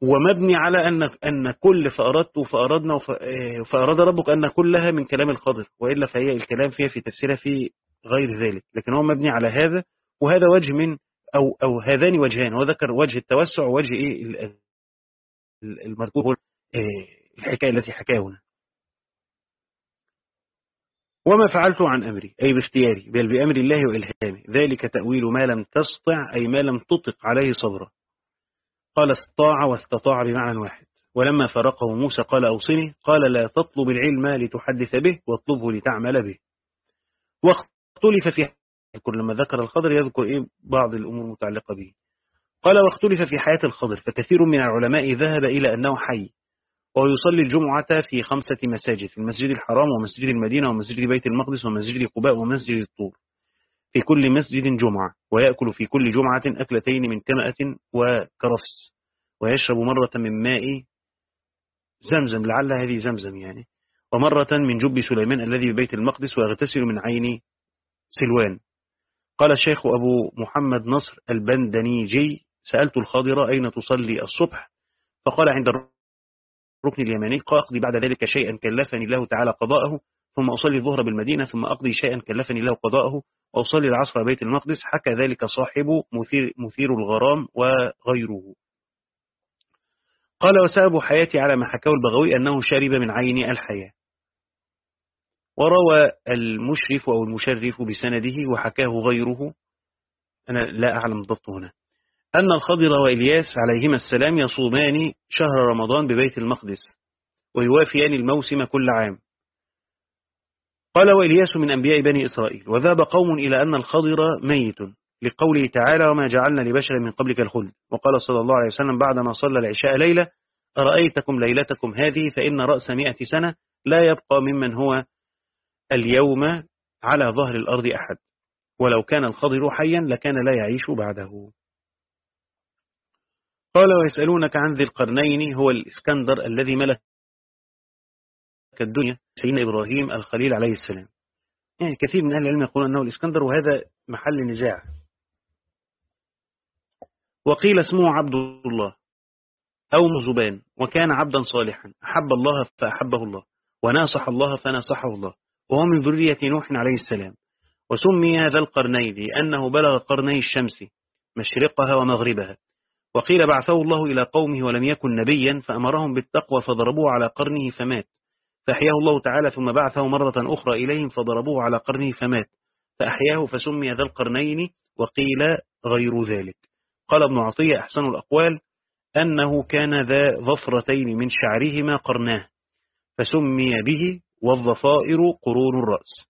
ومبني على أن أن كل فأردت وفأردنا وفأراد ربك أن كلها من كلام القدر وإلا فهي الكلام فيها في تفسيرها في غير ذلك. لكن هو مبني على هذا وهذا وجه من أو أو هذان وجهان هو ذكر وجه التوسع ووجه إيه؟ المذكور الحكاية التي حكاها هنا. وما فعلت عن أمري أي باختياري بل بأمر الله وإلهامي ذلك تأويل ما لم تستطع أي ما لم تطق عليه صبرا. قال استطاع واستطاع بمعنى واحد. ولما فرقه موسى قال أوصني قال لا تطلب العلم لتحدث به واطلبه لتعمل به. واختلف في كل لما ذكر الخضر يذكر إيه بعض الأمور المتعلقة به. قال واختلف في حياة الخضر فكثير من العلماء ذهب إلى أنه حي ويصلي الجمعة في خمسة مساجد في المسجد الحرام ومسجد المدينة ومسجد بيت المقدس ومسجد قباء ومسجد الطور. في كل مسجد جمعة ويأكل في كل جمعة أكلتين من كمأة وكرفس ويشرب مرة من ماء زمزم لعل هذه زمزم يعني ومرة من جب سليمان الذي ببيت المقدس ويغتسل من عين سلوان. قال الشيخ أبو محمد نصر البندنيجي سألت الخاضرة أين تصلي الصبح؟ فقال عند الركن اليماني قاقضي بعد ذلك شيئا كلفني الله تعالى قضاءه ثم أصلي الظهر بالمدينة ثم أقضي شيئا كلفني الله قضاءه وأصلي العصر بيت المقدس حكى ذلك صاحب مثير, مثير الغرام وغيره. قال وسبب حياتي على ما حكاه البغوي أنه شرب من عين الحياة. وروى المشرف أو المشرف بسنده وحكاه غيره. أنا لا أعلم الضبط هنا. أن الخضر وإلياس عليهما السلام يصومان شهر رمضان ببيت المقدس ويوافيان الموسم كل عام. قال وإلياس من أنبياء بني إسرائيل وذهب قوم إلى أن الخضر ميت لقوله تعالى وما جعلنا لبشر من قبلك الخلد وقال صلى الله عليه وسلم بعدما صلى العشاء ليلة أرأيتكم ليلتكم هذه فإن رأس مئة سنة لا يبقى ممن هو اليوم على ظهر الأرض أحد. ولو كان الخضر حيا لكان لا يعيش بعده. قال ويسألونك عن ذي القرنين هو الإسكندر الذي ملك الدنيا سيدنا إبراهيم الخليل عليه السلام. يعني كثير من أهل العلم يقولون أنه الإسكندر وهذا محل نزاع وقيل اسمه عبد الله أو مزبان وكان عبدا صالحا أحب الله فأحبه الله وناصح الله فناصحه الله. وهو من ذرية نوح عليه السلام. وسمي ذا القرنين لأنه بلغ قرني الشمس مشرقها ومغربها. وقيل بعثه الله إلى قومه ولم يكن نبيا فأمرهم بالتقوى فضربوه على قرنه فمات. فأحياه الله تعالى ثم بعثه مرة أخرى إليهم فضربوه على قرنه فمات. فأحياه فسمي ذا القرنين وقيل غير ذلك. قال ابن عطية أحسن الأقوال أنه كان ذا ضفرتين من شعرهما قرناه. فسمي به والضفائر قرون الرأس.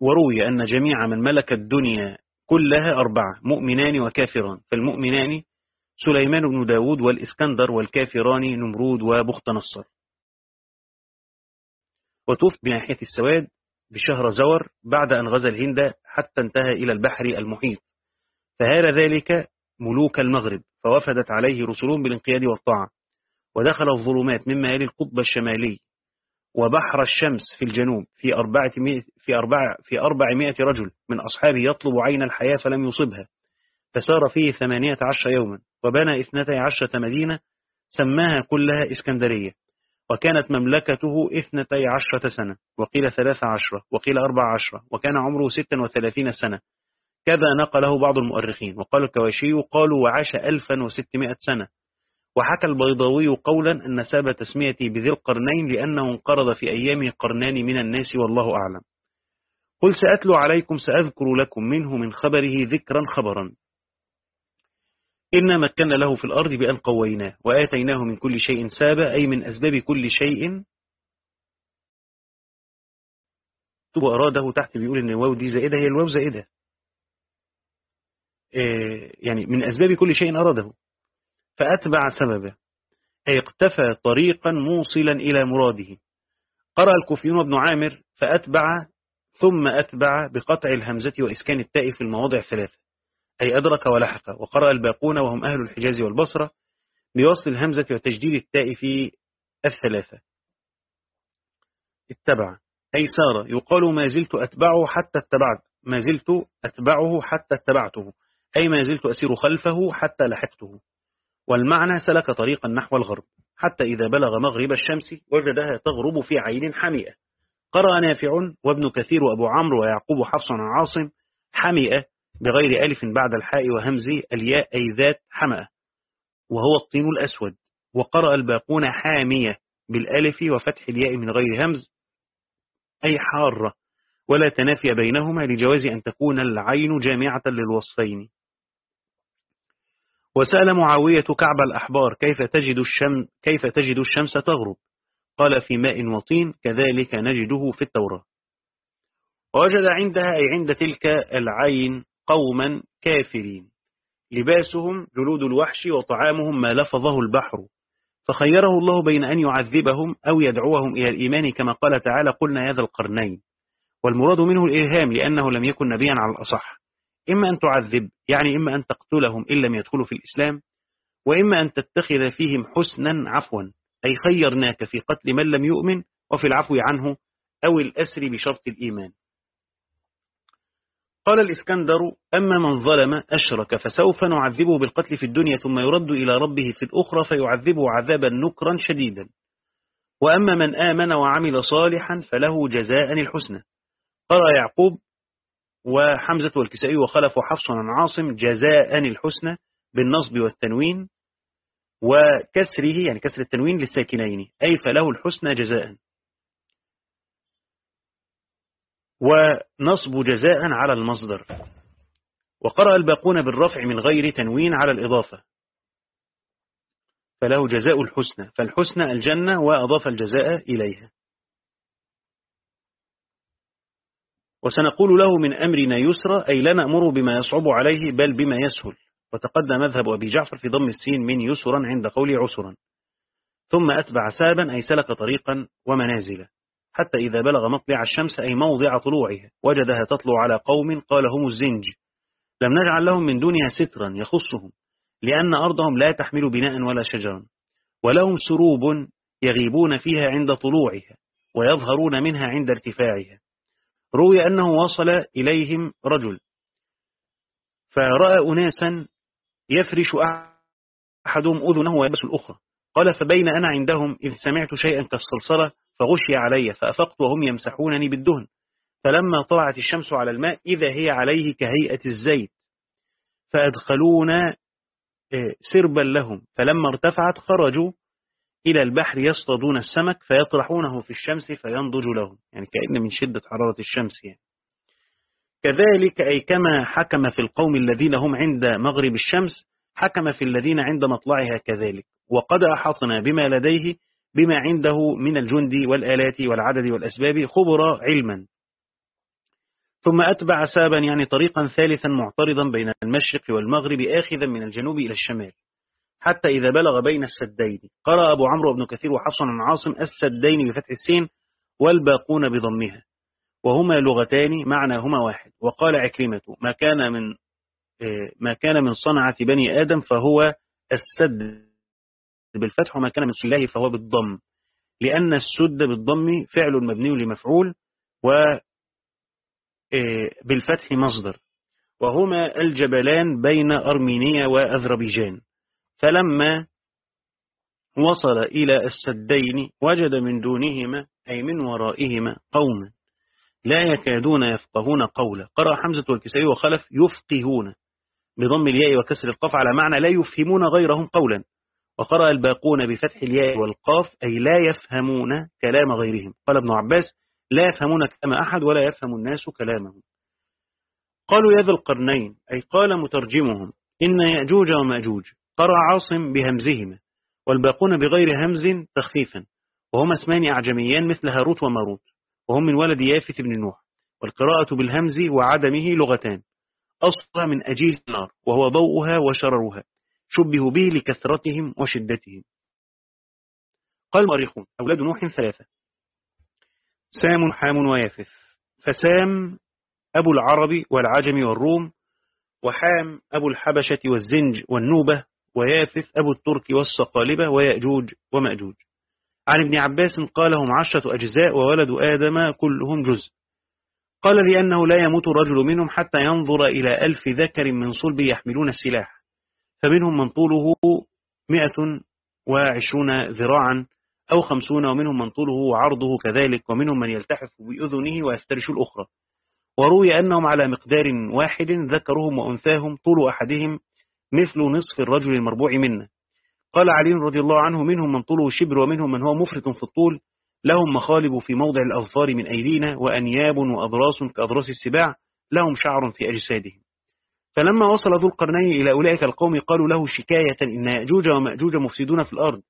وروي, أن جميع من ملك الدنيا كلها أربعة مؤمنان وكافران. فالمؤمنان سليمان بن داود والإسكندر والكافران نمرود وبخت نصر. وتوفي بناحية السواد بشهر زور بعد أن غزا الهند حتى انتهى إلى البحر المحيط. فهال ذلك ملوك المغرب فوفدت عليه رسلهم بالانقياد والطاعة. ودخل الظلمات مما يلي القطب الشمالي وبحر الشمس في الجنوب في أربعة في أربعة في أربعمائة رجل من أصحابه يطلب عين الحياة فلم يصبها. فسار فيه ثمانية عشر يوما وبنى اثنتي عشرة مدينة سماها كلها إسكندرية وكانت مملكته اثنتي عشرة سنة وقيل ثلاثة عشرة وقيل أربع عشرة وكان عمره ستا وثلاثين سنة. كذا نقله بعض المؤرخين وقال الكواشي قالوا وعاش ألفا وستمائة سنة وحكى البيضاوي قولا أن ساب تسميتي بذي القرنين لأنه انقرض في أيامه قرنان من الناس والله أعلم. قل سأتلو عليكم سأذكر لكم منه من خبره ذكرا خبرا. إنا مكن له في الأرض بأن قويناه وآتيناه من كل شيء سابا أي من أسباب كل شيء. وأراده تحت بيقول إن الواو دي زائدة هي الواو زائدة. آه، يعني من أسباب كل شيء أراده. فأتبع سببه أي اقتفى طريقا موصلا إلى مراده. قرأ الكوفيون وابن عامر فأتبع ثم أتبع بقطع الهمزة وإسكان التاء في المواضع الثلاثة أي أدرك ولحق وقرأ الباقون وهم أهل الحجاز والبصرة بوصل الهمزة وتجديد التاء في الثلاثة. اتبع أي سار يقال ما زلت أتبعه حتى اتبعت ما زلت أتبعه حتى اتبعته أي ما زلت أسير خلفه حتى لحقته. والمعنى سلك طريقا نحو الغرب حتى إذا بلغ مغرب الشمس وجدها تغرب في عين حمئة. قرأ نافع وابن كثير وأبو عمرو ويعقوب حفص عاصم حمئة بغير ألف بعد الحاء وهمز الياء أي ذات حمأة وهو الطين الأسود. وقرأ الباقون حامية بالألف وفتح الياء من غير همز أي حارة. ولا تنافي بينهما لجواز أن تكون العين جامعة للوصفين. وسأل معاوية كعب الأحبار كيف تجد, الشم كيف تجد الشمس تغرب؟ قال في ماء وطين كذلك نجده في التوراة. ووجد عندها أي عند تلك العين قوما كافرين. لباسهم جلود الوحش وطعامهم ما لفظه البحر. فخيره الله بين أن يعذبهم أو يدعوهم إلى الإيمان كما قال تعالى قلنا هذا القرنين. والمراد منه الإرهام لأنه لم يكن نبيا على الأصح. إما أن تعذب يعني إما أن تقتلهم إن لم يدخلوا في الإسلام وإما أن تتخذ فيهم حسنا عفوا أي خيرناك في قتل من لم يؤمن وفي العفو عنه أو الأسر بشرط الإيمان. قال الإسكندر أما من ظلم أشرك فسوف نعذبه بالقتل في الدنيا ثم يرد إلى ربه في الأخرى فيعذبه عذابا نكرا شديدا. وأما من آمن وعمل صالحا فله جزاء الحسنى. قال يعقوب وحمزة والكسائي وخلف وحفص عن عاصم جزاء الحسنى بالنصب والتنوين وكسره يعني كسر التنوين للساكنين أي فله الحسنى جزاء. ونصب جزاء على المصدر. وقرأ الباقون بالرفع من غير تنوين على الإضافة. فله جزاء الحسنى. فالحسنى الجنة وأضاف الجزاء إليها. وسنقول له من أمرنا يسرى أي لا نأمر بما يصعب عليه بل بما يسهل. وتقدم مذهب أبي جعفر في ضم السين من يسرا عند قول عسرا. ثم أتبع سابا أي سلك طريقا ومنازلا حتى إذا بلغ مطلع الشمس أي موضع طلوعها وجدها تطلع على قوم قال هم الزنج. لم نجعل لهم من دونها سترا يخصهم. لأن أرضهم لا تحمل بناء ولا شجرا. ولهم سروب يغيبون فيها عند طلوعها ويظهرون منها عند ارتفاعها. روي أنه وصل إليهم رجل. فرأى أناسا يفرش أحدهم أذنه ويبس الأخرى قال فبين أنا عندهم إذ سمعت شيئا كالصلصلة فغشي علي فأفقت وهم يمسحونني بالدهن. فلما طلعت الشمس على الماء إذا هي عليه كهيئة الزيت. فأدخلونا آه، سربا لهم. فلما ارتفعت خرجوا إلى البحر يصطادون السمك فيطرحونه في الشمس فينضج لهم. يعني كأن من شدة حرارة الشمس يعني. كذلك أي كما حكم في القوم الذين هم عند مغرب الشمس حكم في الذين عند مطلعها كذلك. وقد أحطنا بما لديه بما عنده من الجند والآلات والعدد والأسباب خبر علما. ثم أتبع سابا يعني طريقا ثالثا معترضا بين المشرق والمغرب آخذا من الجنوب إلى الشمال. حتى إذا بلغ بين السدين. قرأ أبو عمرو بن كثير وحصن عاصم السدين بفتح السين والباقون بضمها. وهما لغتان معناهما واحد. وقال عكرمة ما كان من آه، ما كان من صنعة بني آدم فهو السد بالفتح وما كان من الله فهو بالضم. لأن السد بالضم فعل مبني لمفعول و آه، مصدر. وهما الجبلان بين أرمينيا وأذربيجان. فلما وصل إلى السدين وجد من دونهما أي من ورائهما قوما لا يكادون يفقهون قولا. قرأ حمزة والكسائي وخلف يفقهون بضم الياء وكسر القاف على معنى لا يفهمون غيرهم قولا. وقرأ الباقون بفتح الياء والقاف أي لا يفهمون كلام غيرهم. قال ابن عباس لا يفهمون كلام أحد ولا يفهم الناس كلامهم. قالوا يا ذا القرنين أي قال مترجمهم إن يأجوج ومأجوج. قرأ عاصم بهمزهما والباقون بغير همز تخفيفا وهما اسمان أعجميان مثل هاروت وماروت وهم من ولد يافث بن نوح والقراءة بالهمز وعدمه لغتان. أصلها من أجيل النار وهو ضوءها وشررها شبه به لكثرتهم وشدتهم. قال المؤرخون أولاد نوح ثلاثة. سام حام ويافث. فسام أبو العرب والعجم والروم وحام أبو الحبشة والزنج والنوبة ويافث أبو الترك والصقالبة ويأجوج ومأجوج. عن ابن عباس قال هم عشرة أجزاء وولد آدم كلهم جزء. قال لأنه لا يموت رجل منهم حتى ينظر إلى ألف ذكر من صلب يحملون السلاح. فمنهم من طوله مئة وعشرون ذراعا أو خمسون ومنهم من طوله وعرضه كذلك ومنهم من يلتحف بأذنه ويسترش الأخرى. وروي أنهم على مقدار واحد ذكرهم وأنثاهم طول أحدهم مثل نصف الرجل المربوع منا قال علي رضي الله عنه منهم من طوله شبر ومنهم من هو مفرط في الطول. لهم مخالب في موضع الأظفار من أيدينا وأنياب وأضراس كأضراس السباع. لهم شعر في أجسادهم. فلما وصل ذو القرنين إلى أولئك القوم قالوا له شكاية إن يأجوج ومأجوج مفسدون في الأرض.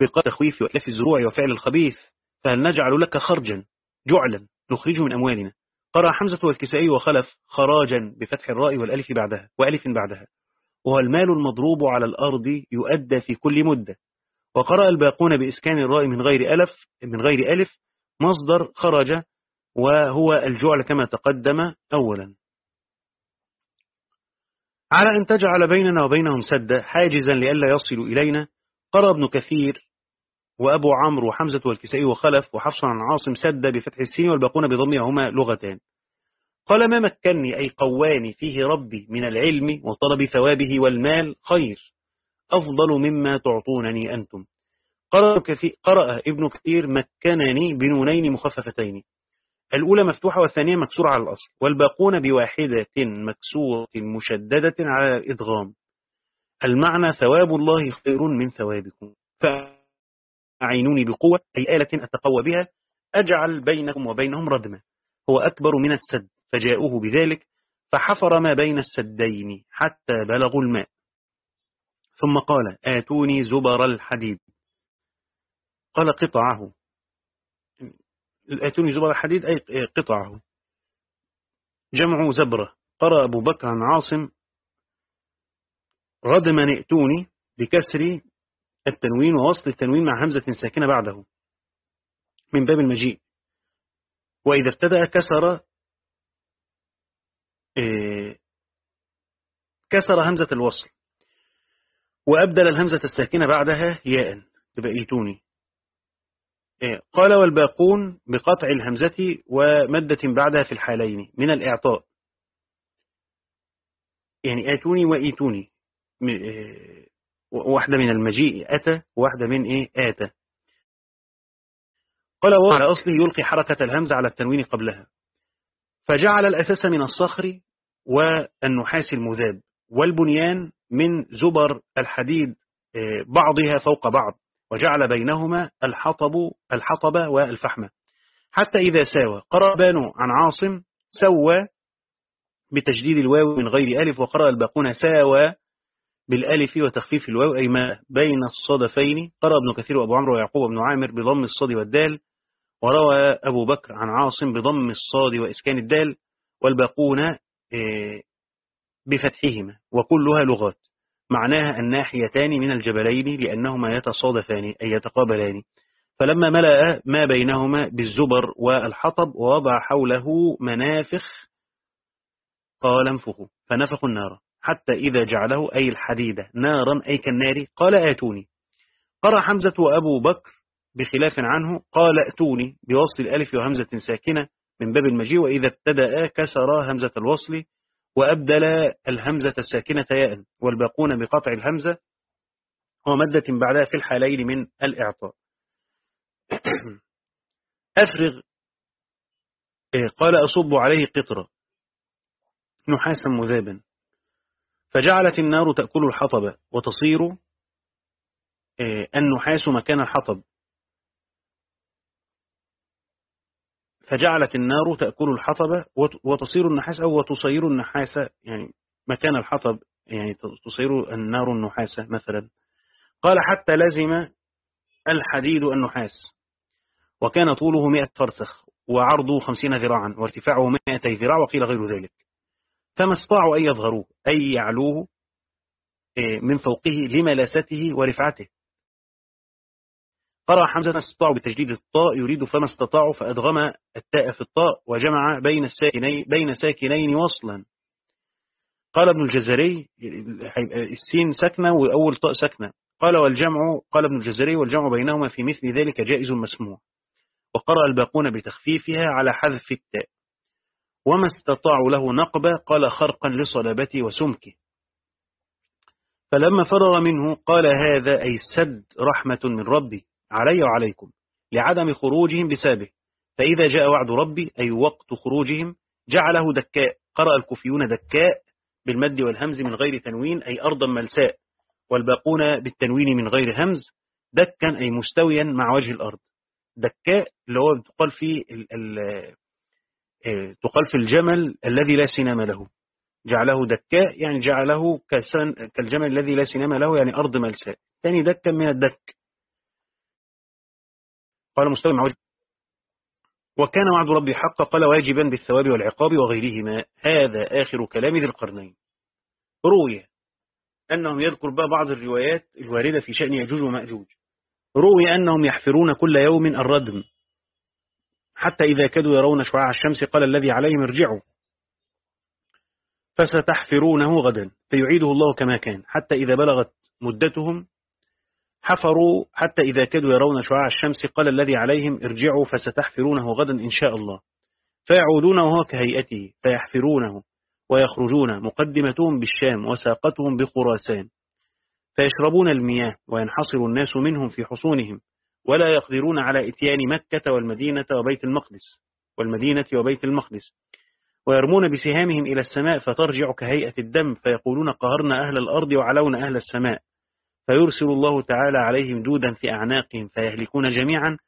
بقى تخويف وإتلاف الزروع وفعل الخبيث. فهل نجعل لك خرجا؟ جعلا. نخرجه من أموالنا. قرأ حمزة والكسائي وخلف خراجا بفتح الراء والألف بعدها وألف بعدها. وهو المال المضروب على الأرض يؤدى في كل مدة. وقرأ الباقون بإسكان الراء من غير ألف من غير ألف مصدر خرج وهو الجعل كما تقدم أولا. على أن تجعل بيننا وبينهم سدا حاجزا لئلا يصلوا إلينا قرأ ابن كثير وأبو عمرو وحمزة والكسائي وخلف وحفص عن عاصم سد بفتح السين والباقون بضمها هما لغتان. قال ما مكني أي قواني فيه ربي من العلم وطلب ثوابه والمال خير. أفضل مما تعطونني أنتم. قرأ, قرأ ابن كثير مكنني بنونين مخففتين. الأولى مفتوحة والثانية مكسورة على الأصل. والباقون بواحدة مكسورة مشددة على الإدغام. المعنى ثواب الله خير من ثوابكم. فأعينوني بقوة أي آلة أتقوى بها أجعل بينكم وبينهم ردما. هو أكبر من السد فجاءوه بذلك فحفر ما بين السدين حتى بلغوا الماء. ثم قال آتوني زبر الحديد. قال قطعه. آتوني زبر الحديد أي قطعه. جمع زبرة. قرأ أبو بكر عن عاصم ردما ائتوني بكسر التنوين ووصل التنوين مع همزة ساكنة بعده من باب المجيء. وإذا ابتدأ كسر إيه، كسر همزة الوصل. وأبدل الهمزة الساكنة بعدها ياء. تبقى إيتوني. إيه، قال والباقون بقطع الهمزة ومدة بعدها في الحالين من الإعطاء. يعني آتوني وإيتوني. واحدة من المجيء أتى وواحدة من إيه؟ آتى قال وعلى أصله يلقي حركة الهمزة على التنوين قبلها. فجعل الأساس من الصخر والنحاس المذاب والبنيان من زبر الحديد إيه، بعضها فوق بعض وجعل بينهما الحطب الحطب والفحمة حتى إذا ساوى قرأ بانو عن عاصم سوى بتجديد الواو من غير ألف وقرأ الباقون ساوى بالألف وتخفيف الواو أي ما بين الصدفين قرأ ابن كثير وأبو عمرو ويعقوب بن عامر بضم الصاد والدال وروى أبو بكر عن عاصم بضم الصاد وإسكان الدال والباقون آه، بفتحهما وكلها لغات. معناها الناحيتان من الجبلين لأنهما يتصادفان أي يتقابلان. فلما ملأ ما بينهما بالزبر والحطب ووضع حوله منافخ قال انفخوا فنفخوا النار. حتى إذا جعله أي الحديد نارا أي كالنار قال آتوني. قرأ حمزة وأبو بكر بخلاف عنه قال ائتوني بوصل الألف وهمزة ساكنة من باب المجيء وإذا ابتدأ كسر همزة الوصل وأبدل الهمزة الساكنة ياء والباقون بقطع الهمزة ومدة بعدها في الحالين من الإعطاء. أفرغ. إيه، قال أصب عليه قطرة. نحاسا مذابا. فجعلت النار تأكل الحطب وتصير إيه، النحاس مكان الحطب. فجعلت النار تأكل الحطب وتصير النحاس أو وتصير النحاس يعني مكان الحطب يعني تصير النار النحاس مثلا. قال حتى لزم الحديد النحاس وكان طوله مئة فرسخ وعرضه خمسين ذراعا وارتفاعه مئتي ذراع وقيل غير ذلك. فما استطاعوا أن يظهروه أي يعلوه إيه، من فوقه لملاسته ورفعته. قرأ حمزة ما استطاعوا بتجديد الطاء يريد فما استطاعوا فأدغم التاء في الطاء وجمع بين الساكنين, بين ساكنين وصلا. قال ابن الجزري السين سكنة وأول طاء سكنة قال والجمع قال ابن الجزري والجمع بينهما في مثل ذلك جائز مسموع. وقرأ الباقون بتخفيفها على حذف التاء. وما استطاعوا له نقبة قال خرقا لصلابته وسمكه فلما فرغ منه قال هذا أي السد رحمة من ربي علي وعليكم لعدم خروجهم بسابه. فإذا جاء وعد ربي أي وقت خروجهم جعله دكاء. قرأ الكوفيون دكاء بالمد والهمز من غير تنوين أي أرضا ملساء. والباقون بالتنوين من غير همز دكا أي مستويا مع وجه الأرض. دكاء اللي هو تقال في ال ال آه، تقال في الجمل الذي لا سنام له. جعله دكاء يعني جعله كالجمل الذي لا سنام له يعني أرض ملساء. ثاني دكا من الدك. قال مستوى مع وكان وعد ربي حقا قال واجبا بالثواب والعقاب وغيرهما. هذا آخر كلام ذي القرنين. روي أنهم يذكر بقى بعض الروايات الواردة في شأن يجوج ومأجوج. روي أنهم يحفرون كل يوم الردم. حتى إذا كادوا يرون شعاع الشمس قال الذي عليهم ارجعوا. فستحفرونه غدا. فيعيده الله كما كان. حتى إذا بلغت مدتهم حفروا حتى إذا كادوا يرون شعاع الشمس قال الذي عليهم ارجعوا فستحفرونه غدا إن شاء الله. فيعودون وهو كهيئته فيحفرونه ويخرجون مقدمتهم بالشام وساقتهم بخراسان. فيشربون المياه وينحصر الناس منهم في حصونهم. ولا يقدرون على إتيان مكة والمدينة وبيت المقدس والمدينة وبيت المقدس. ويرمون بسهامهم إلى السماء فترجع كهيئة الدم فيقولون قهرنا أهل الأرض وعلونا أهل السماء. فيرسل الله تعالى عليهم دودا في أعناقهم فيهلكون جميعا.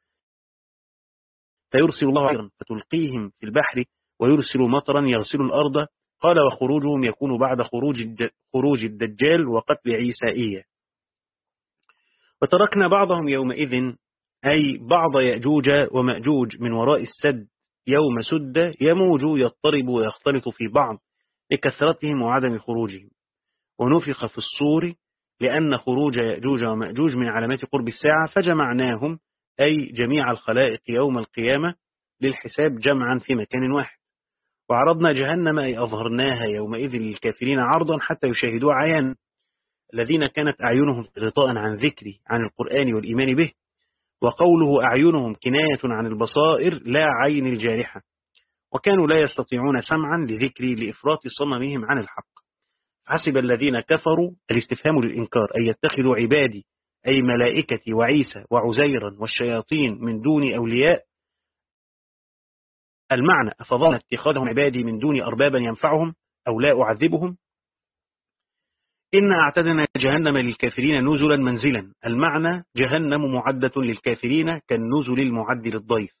فيرسل الله عيرا فتلقيهم في البحر ويرسل مطرا يغسل الأرض. قال وخروجهم يكون بعد خروج خروج الدجال وقتل عيسى إيه وتركنا بعضهم يومئذ أي بعض يأجوج ومأجوج من وراء السد يوم سد يموج يضطرب ويختلط في بعض لكثرتهم وعدم خروجهم. ونفخ في الصور لأن خروج يأجوج ومأجوج من علامات قرب الساعة فجمعناهم أي جميع الخلائق يوم القيامة للحساب جمعا في مكان واحد. وعرضنا جهنم أي أظهرناها يومئذ للكافرين عرضا حتى يشاهدوا عيانا الذين كانت أعينهم غطاء عن ذكري عن القرآن والإيمان به. وقوله أعينهم كناية عن البصائر لا عين الجارحة. وكانوا لا يستطيعون سمعا لذكري لإفراط صممهم عن الحق. حسب الذين كفروا الاستفهام للإنكار أن يتخذوا عبادي أي ملائكتي وعيسى وعزيرا والشياطين من دون أولياء المعنى أفظن اتخاذهم عبادي من دون أربابا ينفعهم أو لا أعذبهم؟ إن أعتدنا جهنم للكافرين نزلا منزلا. المعنى جهنم معدة للكافرين كالنزل المعد للضيف.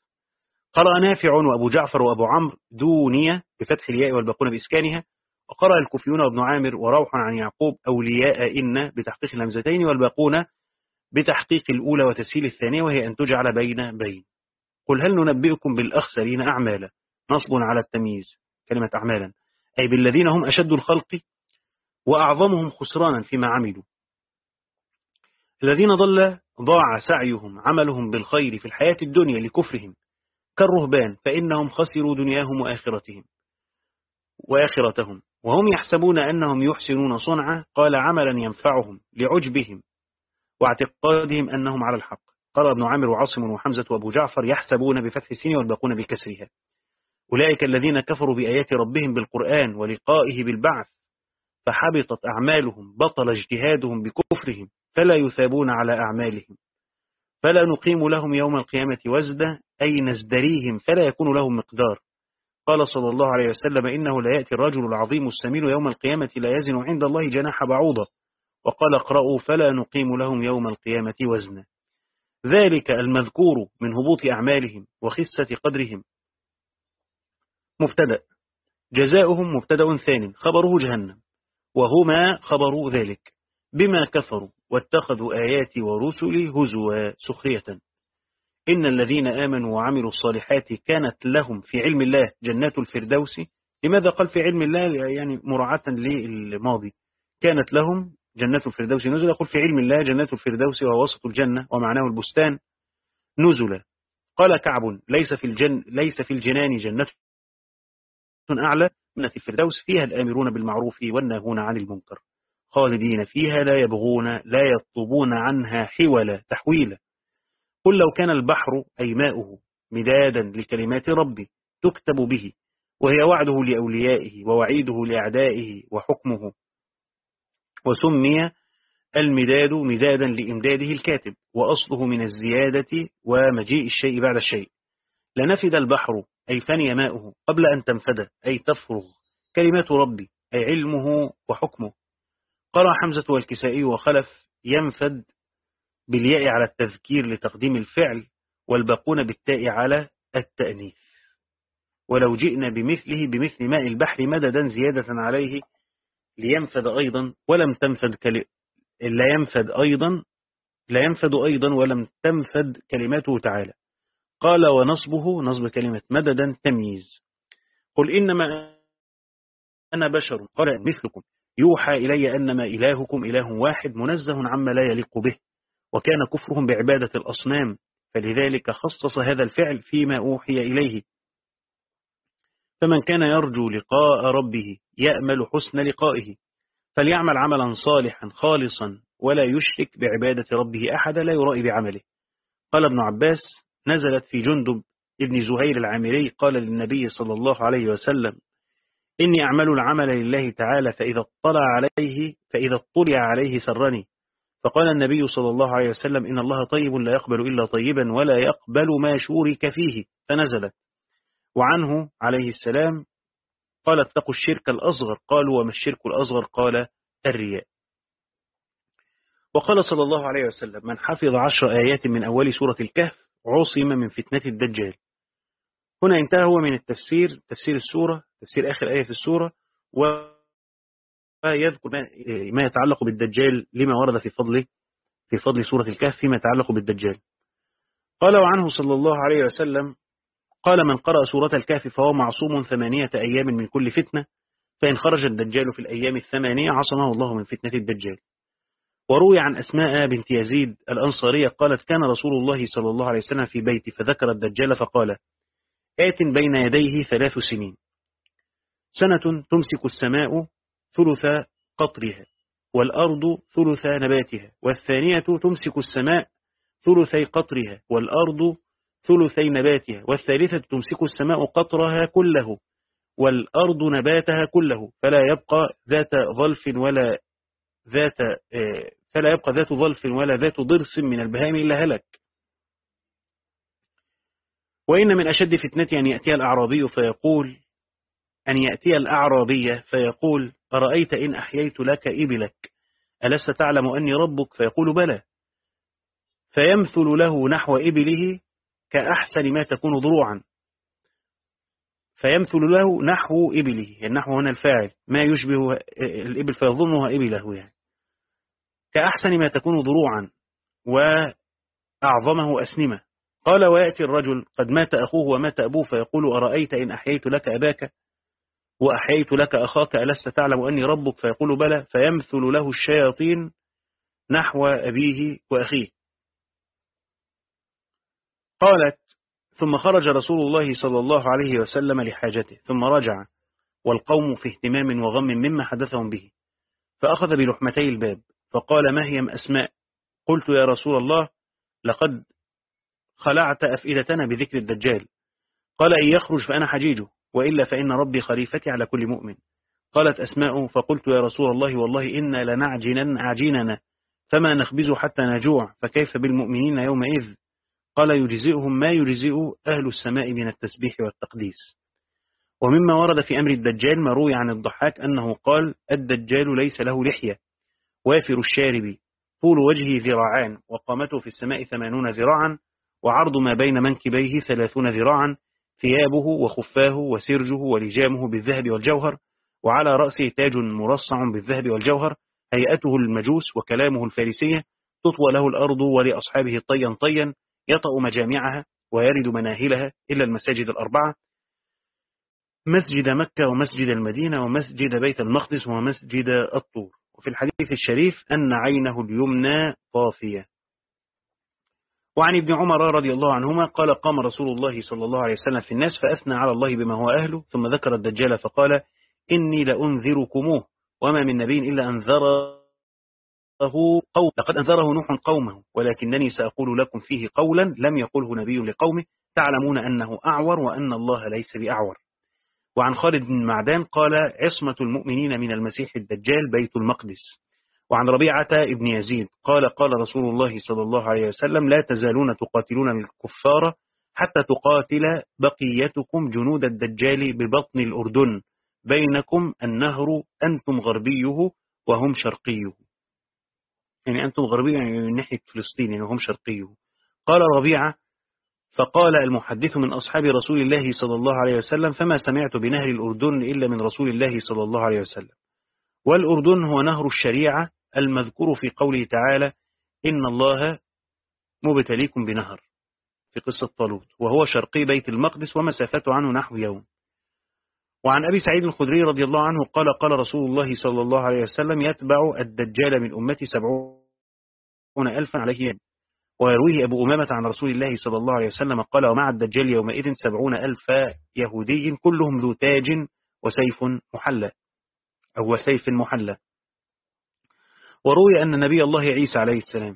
قرأ نافع وأبو جعفر وأبو عمرو دونية بفتح الياء والباقون بإسكانها وقرأ الكوفيون وابن عامر وروح عن يعقوب أولياء إن بتحقيق الهمزتين والباقون بتحقيق الأولى وتسهيل الثانية وهي أن تجعل بين بين. قل هل ننبئكم بالأخسرين أعمالا؟ نصب على التمييز. كلمة أعمالا. أي بالذين هم أشد الخلق وأعظمهم خسرانا فيما عملوا. الذين ضل ضاع سعيهم عملهم بالخير في الحياة الدنيا لكفرهم كالرهبان فإنهم خسروا دنياهم وآخرتهم وآخرتهم. وهم يحسبون أنهم يحسنون صنعا قال عملا ينفعهم لعجبهم واعتقادهم أنهم على الحق. قال ابن عامر وعاصم وحمزة وأبو جعفر يحسبون بفتح السين والباقون بكسرها. أولئك الذين كفروا بآيات ربهم بالقرآن ولقائه بالبعث فحبطت أعمالهم بطل اجتهادهم بكفرهم فلا يثابون على أعمالهم. فلا نقيم لهم يوم القيامة وزدا أي نزدريهم فلا يكون لهم مقدار. قال صلى الله عليه وسلم إنه لا يأتي الرجل العظيم السمين يوم القيامة لا يزن عند الله جناح بعوضة. وقال اقرأوا فلا نقيم لهم يوم القيامة وزنا. ذلك المذكور من هبوط أعمالهم وخسة قدرهم. مبتدأ. جزاؤهم مبتدأ ثاني خبره جهنم. وهما خبر ذلك بما كفروا واتخذوا آياتي ورسلي هزوا سخرية. إن الذين آمنوا وعملوا الصالحات كانت لهم في علم الله جنات الفردوس. لماذا قال في علم الله؟ يعني مراعاة للماضي. كانت لهم جنات الفردوس نزل يقول في علم الله جنات الفردوس وهو وسط الجنة ومعناه البستان نزلا. قال كعب ليس في الجن ليس في الجنان جنة أعلى. من الفردوس فيها الآمرون بالمعروف والناهون عن المنكر خالدين فيها لا يبغون لا يطلبون عنها حولا تحويلا. قل لو كان البحر أي ماؤه مدادا لكلمات ربي تكتب به وهي وعده لأوليائه ووعيده لأعدائه وحكمه. وسمي المداد مدادا لإمداده الكاتب وأصله من الزيادة ومجيء الشيء بعد الشيء. لنفد البحر أي فني ماؤه قبل أن تنفد أي تفرغ. كلمات ربي أي علمه وحكمه. قرأ حمزة والكسائي وخلف ينفد بالياء على التذكير لتقديم الفعل والباقون بالتاء على التأنيث. ولو جئنا بمثله بمثل ماء البحر مددا زيادة عليه لينفد أيضا ولم تنفد كل... لا ينفد أيضا لا ينفد أيضا ولم تنفد كلماته تعالى. قال ونصبه نصب كلمة مددا تمييز. قل إنما أنا بشر قال مثلكم. يوحى إلي أنما إلهكم إله واحد منزه عما لا يليق به وكان كفرهم بعبادة الأصنام فلذلك خصص هذا الفعل فيما أوحي إليه. فمن كان يرجو لقاء ربه يأمل حسن لقائه فليعمل عملا صالحا خالصا ولا يشرك بعبادة ربه أحد لا يرائي بعمله. قال ابن عباس نزلت في جندب ابن زهير العامري قال للنبي صلى الله عليه وسلم إني أعمل العمل لله تعالى فإذا اطلع عليه فإذا اطلع عليه سرني. فقال النبي صلى الله عليه وسلم إن الله طيب لا يقبل إلا طيبا ولا يقبل ما شورك فيه. فنزلت. وعنه عليه السلام قال اتقوا الشرك الأصغر. قالوا وما الشرك الأصغر؟ قال الرياء. وقال صلى الله عليه وسلم من حفظ عشر آيات من أول سورة الكهف عصم من فتنة الدجال. هنا انتهى هو من التفسير تفسير السورة تفسير آخر آية في السورة ويذكر ما يتعلق بالدجال لما ورد في فضله في فضل سورة الكهف فيما يتعلق بالدجال. قال وعنه صلى الله عليه وسلم قال من قرأ سورة الكهف فهو معصوم ثمانية أيام من كل فتنة فإن خرج الدجال في الأيام الثمانية عصمه الله من فتنة الدجال. وروي عن أسماء بنت يزيد الأنصارية قالت كان رسول الله صلى الله عليه وسلم في بيتي فذكر الدجال فقال آت بين يديه ثلاث سنين. سنة تمسك السماء ثلث قطرها والأرض ثلث نباتها والثانية تمسك السماء ثلثي قطرها والأرض ثلثي نباتها والثالثة تمسك السماء قطرها كله والأرض نباتها كله فلا يبقى ذات ظلف ولا ذات فلا يبقى ذات ظلف ولا ذات ضرس من البهائم إلا هلك. وإن من أشد فتنة أن يأتي الأعرابي فيقول أن يأتي الأعرابي فيقول أرأيت إن أحييت لك إبلك؟ ألست تعلم أني ربك؟ فيقول بلى. فيمثل له نحو إبله كأحسن ما تكون ضروعا فيمثل له نحو إبله يعني نحو هنا الفاعل ما يشبه الإبل فيظنها إبله يعني. كأحسن ما تكون ضروعا وأعظمه أسنمة. قال ويأتي الرجل قد مات أخوه ومات أبوه فيقول أرأيت إن أحييت لك أباك؟ وأحييت لك أخاك ألست تعلم أني ربك؟ فيقول بلى فيمثل له الشياطين نحو أبيه وأخيه. قالت ثم خرج رسول الله صلى الله عليه وسلم لحاجته ثم رجع والقوم في اهتمام وغم مما حدثهم به فأخذ بلحمتي الباب. فقال ما هي أسماء؟ قلت يا رسول الله لقد خلعت أفئدتنا بذكر الدجال. قال إن يخرج فأنا حجيجه وإلا فإن ربي خليفتي على كل مؤمن. قالت أسماء فقلت يا رسول الله والله إنا لنعجنن عجيننا فما نخبز حتى نجوع فكيف بالمؤمنين يومئذ؟ قال يجزئهم ما يجزئ أهل السماء من التسبيح والتقديس. ومما ورد في أمر الدجال ما روي عن الضحاك أنه قال الدجال ليس له لحية. وافر الشارب طول وجهه ذراعان وقامته في السماء ثمانون ذراعا وعرض ما بين منكبيه ثلاثون ذراعا ثيابه وخفاه وسرجه ولجامه بالذهب والجوهر وعلى رأسه تاج مرصع بالذهب والجوهر هيئته المجوس وكلامه الفارسية تطوى له الأرض ولأصحابه طيا طيا يطأ مجامعها ويرد مناهلها إلا المساجد الأربعة مسجد مكة ومسجد المدينة ومسجد بيت المقدس ومسجد الطور. وفي الحديث الشريف أن عينه اليمنى طافية وعن ابن عمر رضي الله عنهما قال قام رسول الله صلى الله عليه وسلم في الناس فأثنى على الله بما هو أهله ثم ذكر الدجال فقال إني لأنذركموه وما من نبي إلا أنذره قوم لقد أنذره نوح قومه ولكنني سأقول لكم فيه قولا لم يقله نبي لقومه تعلمون أنه أعور وأن الله ليس بأعور. وعن خالد بن معدان قال عصمة المؤمنين من المسيح الدجال بيت المقدس. وعن ربيعة ابن يزيد قال قال رسول الله صلى الله عليه وسلم لا تزالون تقاتلون الكفار حتى تقاتل بقيتكم جنود الدجال ببطن الأردن. بينكم النهر أنتم غربيه وهم شرقيه. يعني أنتم غربية يعني من ناحية فلسطين يعني وهم شرقيه. قال ربيعة فقال المحدث من أصحاب رسول الله صلى الله عليه وسلم فما سمعت بنهر الأردن إلا من رسول الله صلى الله عليه وسلم. والأردن هو نهر الشريعة المذكور في قوله تعالى إن الله مبتليكم بنهر في قصة طالوت وهو شرقي بيت المقدس ومسافته عنه نحو يوم. وعن أبي سعيد الخدري رضي الله عنه قال قال رسول الله صلى الله عليه وسلم يتبع الدجال من أمتي سبعون ألفا عليه يوم ويرويه أبو أمامة عن رسول الله صلى الله عليه وسلم قال ومع الدجال يومئذ سبعون ألف يهودي كلهم ذو تاج وسيف محلى. أو سيف محلى. وروي أن نبي الله عيسى عليه السلام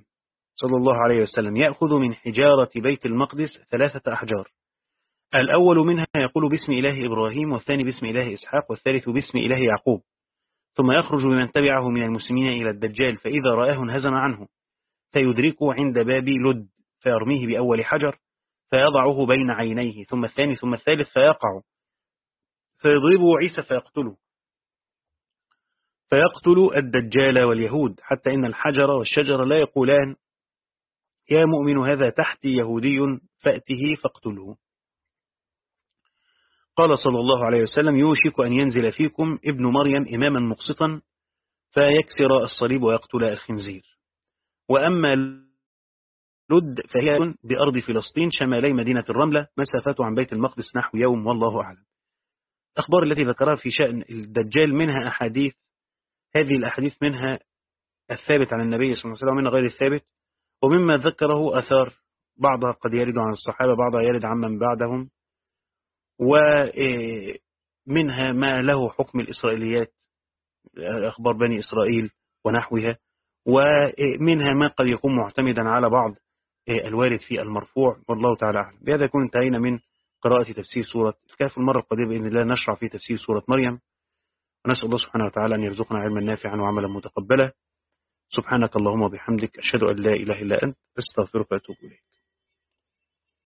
صلى الله عليه وسلم يأخذ من حجارة بيت المقدس ثلاثة أحجار. الأول منها يقول باسم إله إبراهيم والثاني باسم إله إسحاق والثالث باسم إله يعقوب ثم يخرج بمن تبعه من المسلمين إلى الدجال فإذا رآه انهزم عنه. فيدركه عند باب لد فيرميه بأول حجر فيضعه بين عينيه ثم الثاني ثم الثالث فيقع. فيضربه عيسى فيقتله. فيقتل الدجال واليهود حتى إن الحجر والشجر لا يقولان يا مؤمن هذا تحتي يهودي فأته فاقتله. قال صلى الله عليه وسلم يوشك أن ينزل فيكم ابن مريم إماما مقسطا فيكسر الصليب ويقتل الخنزير. وأما لد فهي بأرض فلسطين شمالي مدينة الرملة مسافته عن بيت المقدس نحو يوم والله أعلم. أخبار التي ذكرها في شأن الدجال منها أحاديث هذه الأحاديث منها الثابت عن النبي صلى الله عليه وسلم ومنها غير الثابت ومما ذكره أثار بعضها قد يرد عن الصحابة بعضها يرد عن من بعدهم ومنها ما له حكم الإسرائيليات أخبار بني إسرائيل ونحوها. ومنها ما قد يكون معتمدا على بعض الوارد في المرفوع والله تعالى أعلم. بهذا يكون انتهينا من قراءة تفسير سورة الكهف. المرة القادمة بإذن الله نشرع في تفسير سورة مريم. ونسأل الله سبحانه وتعالى أن يرزقنا علما نافعا وعملا متقبلا. سبحانك اللهم وبحمدك أشهد أن لا إله إلا أنت أستغفرك وأتوب إليك.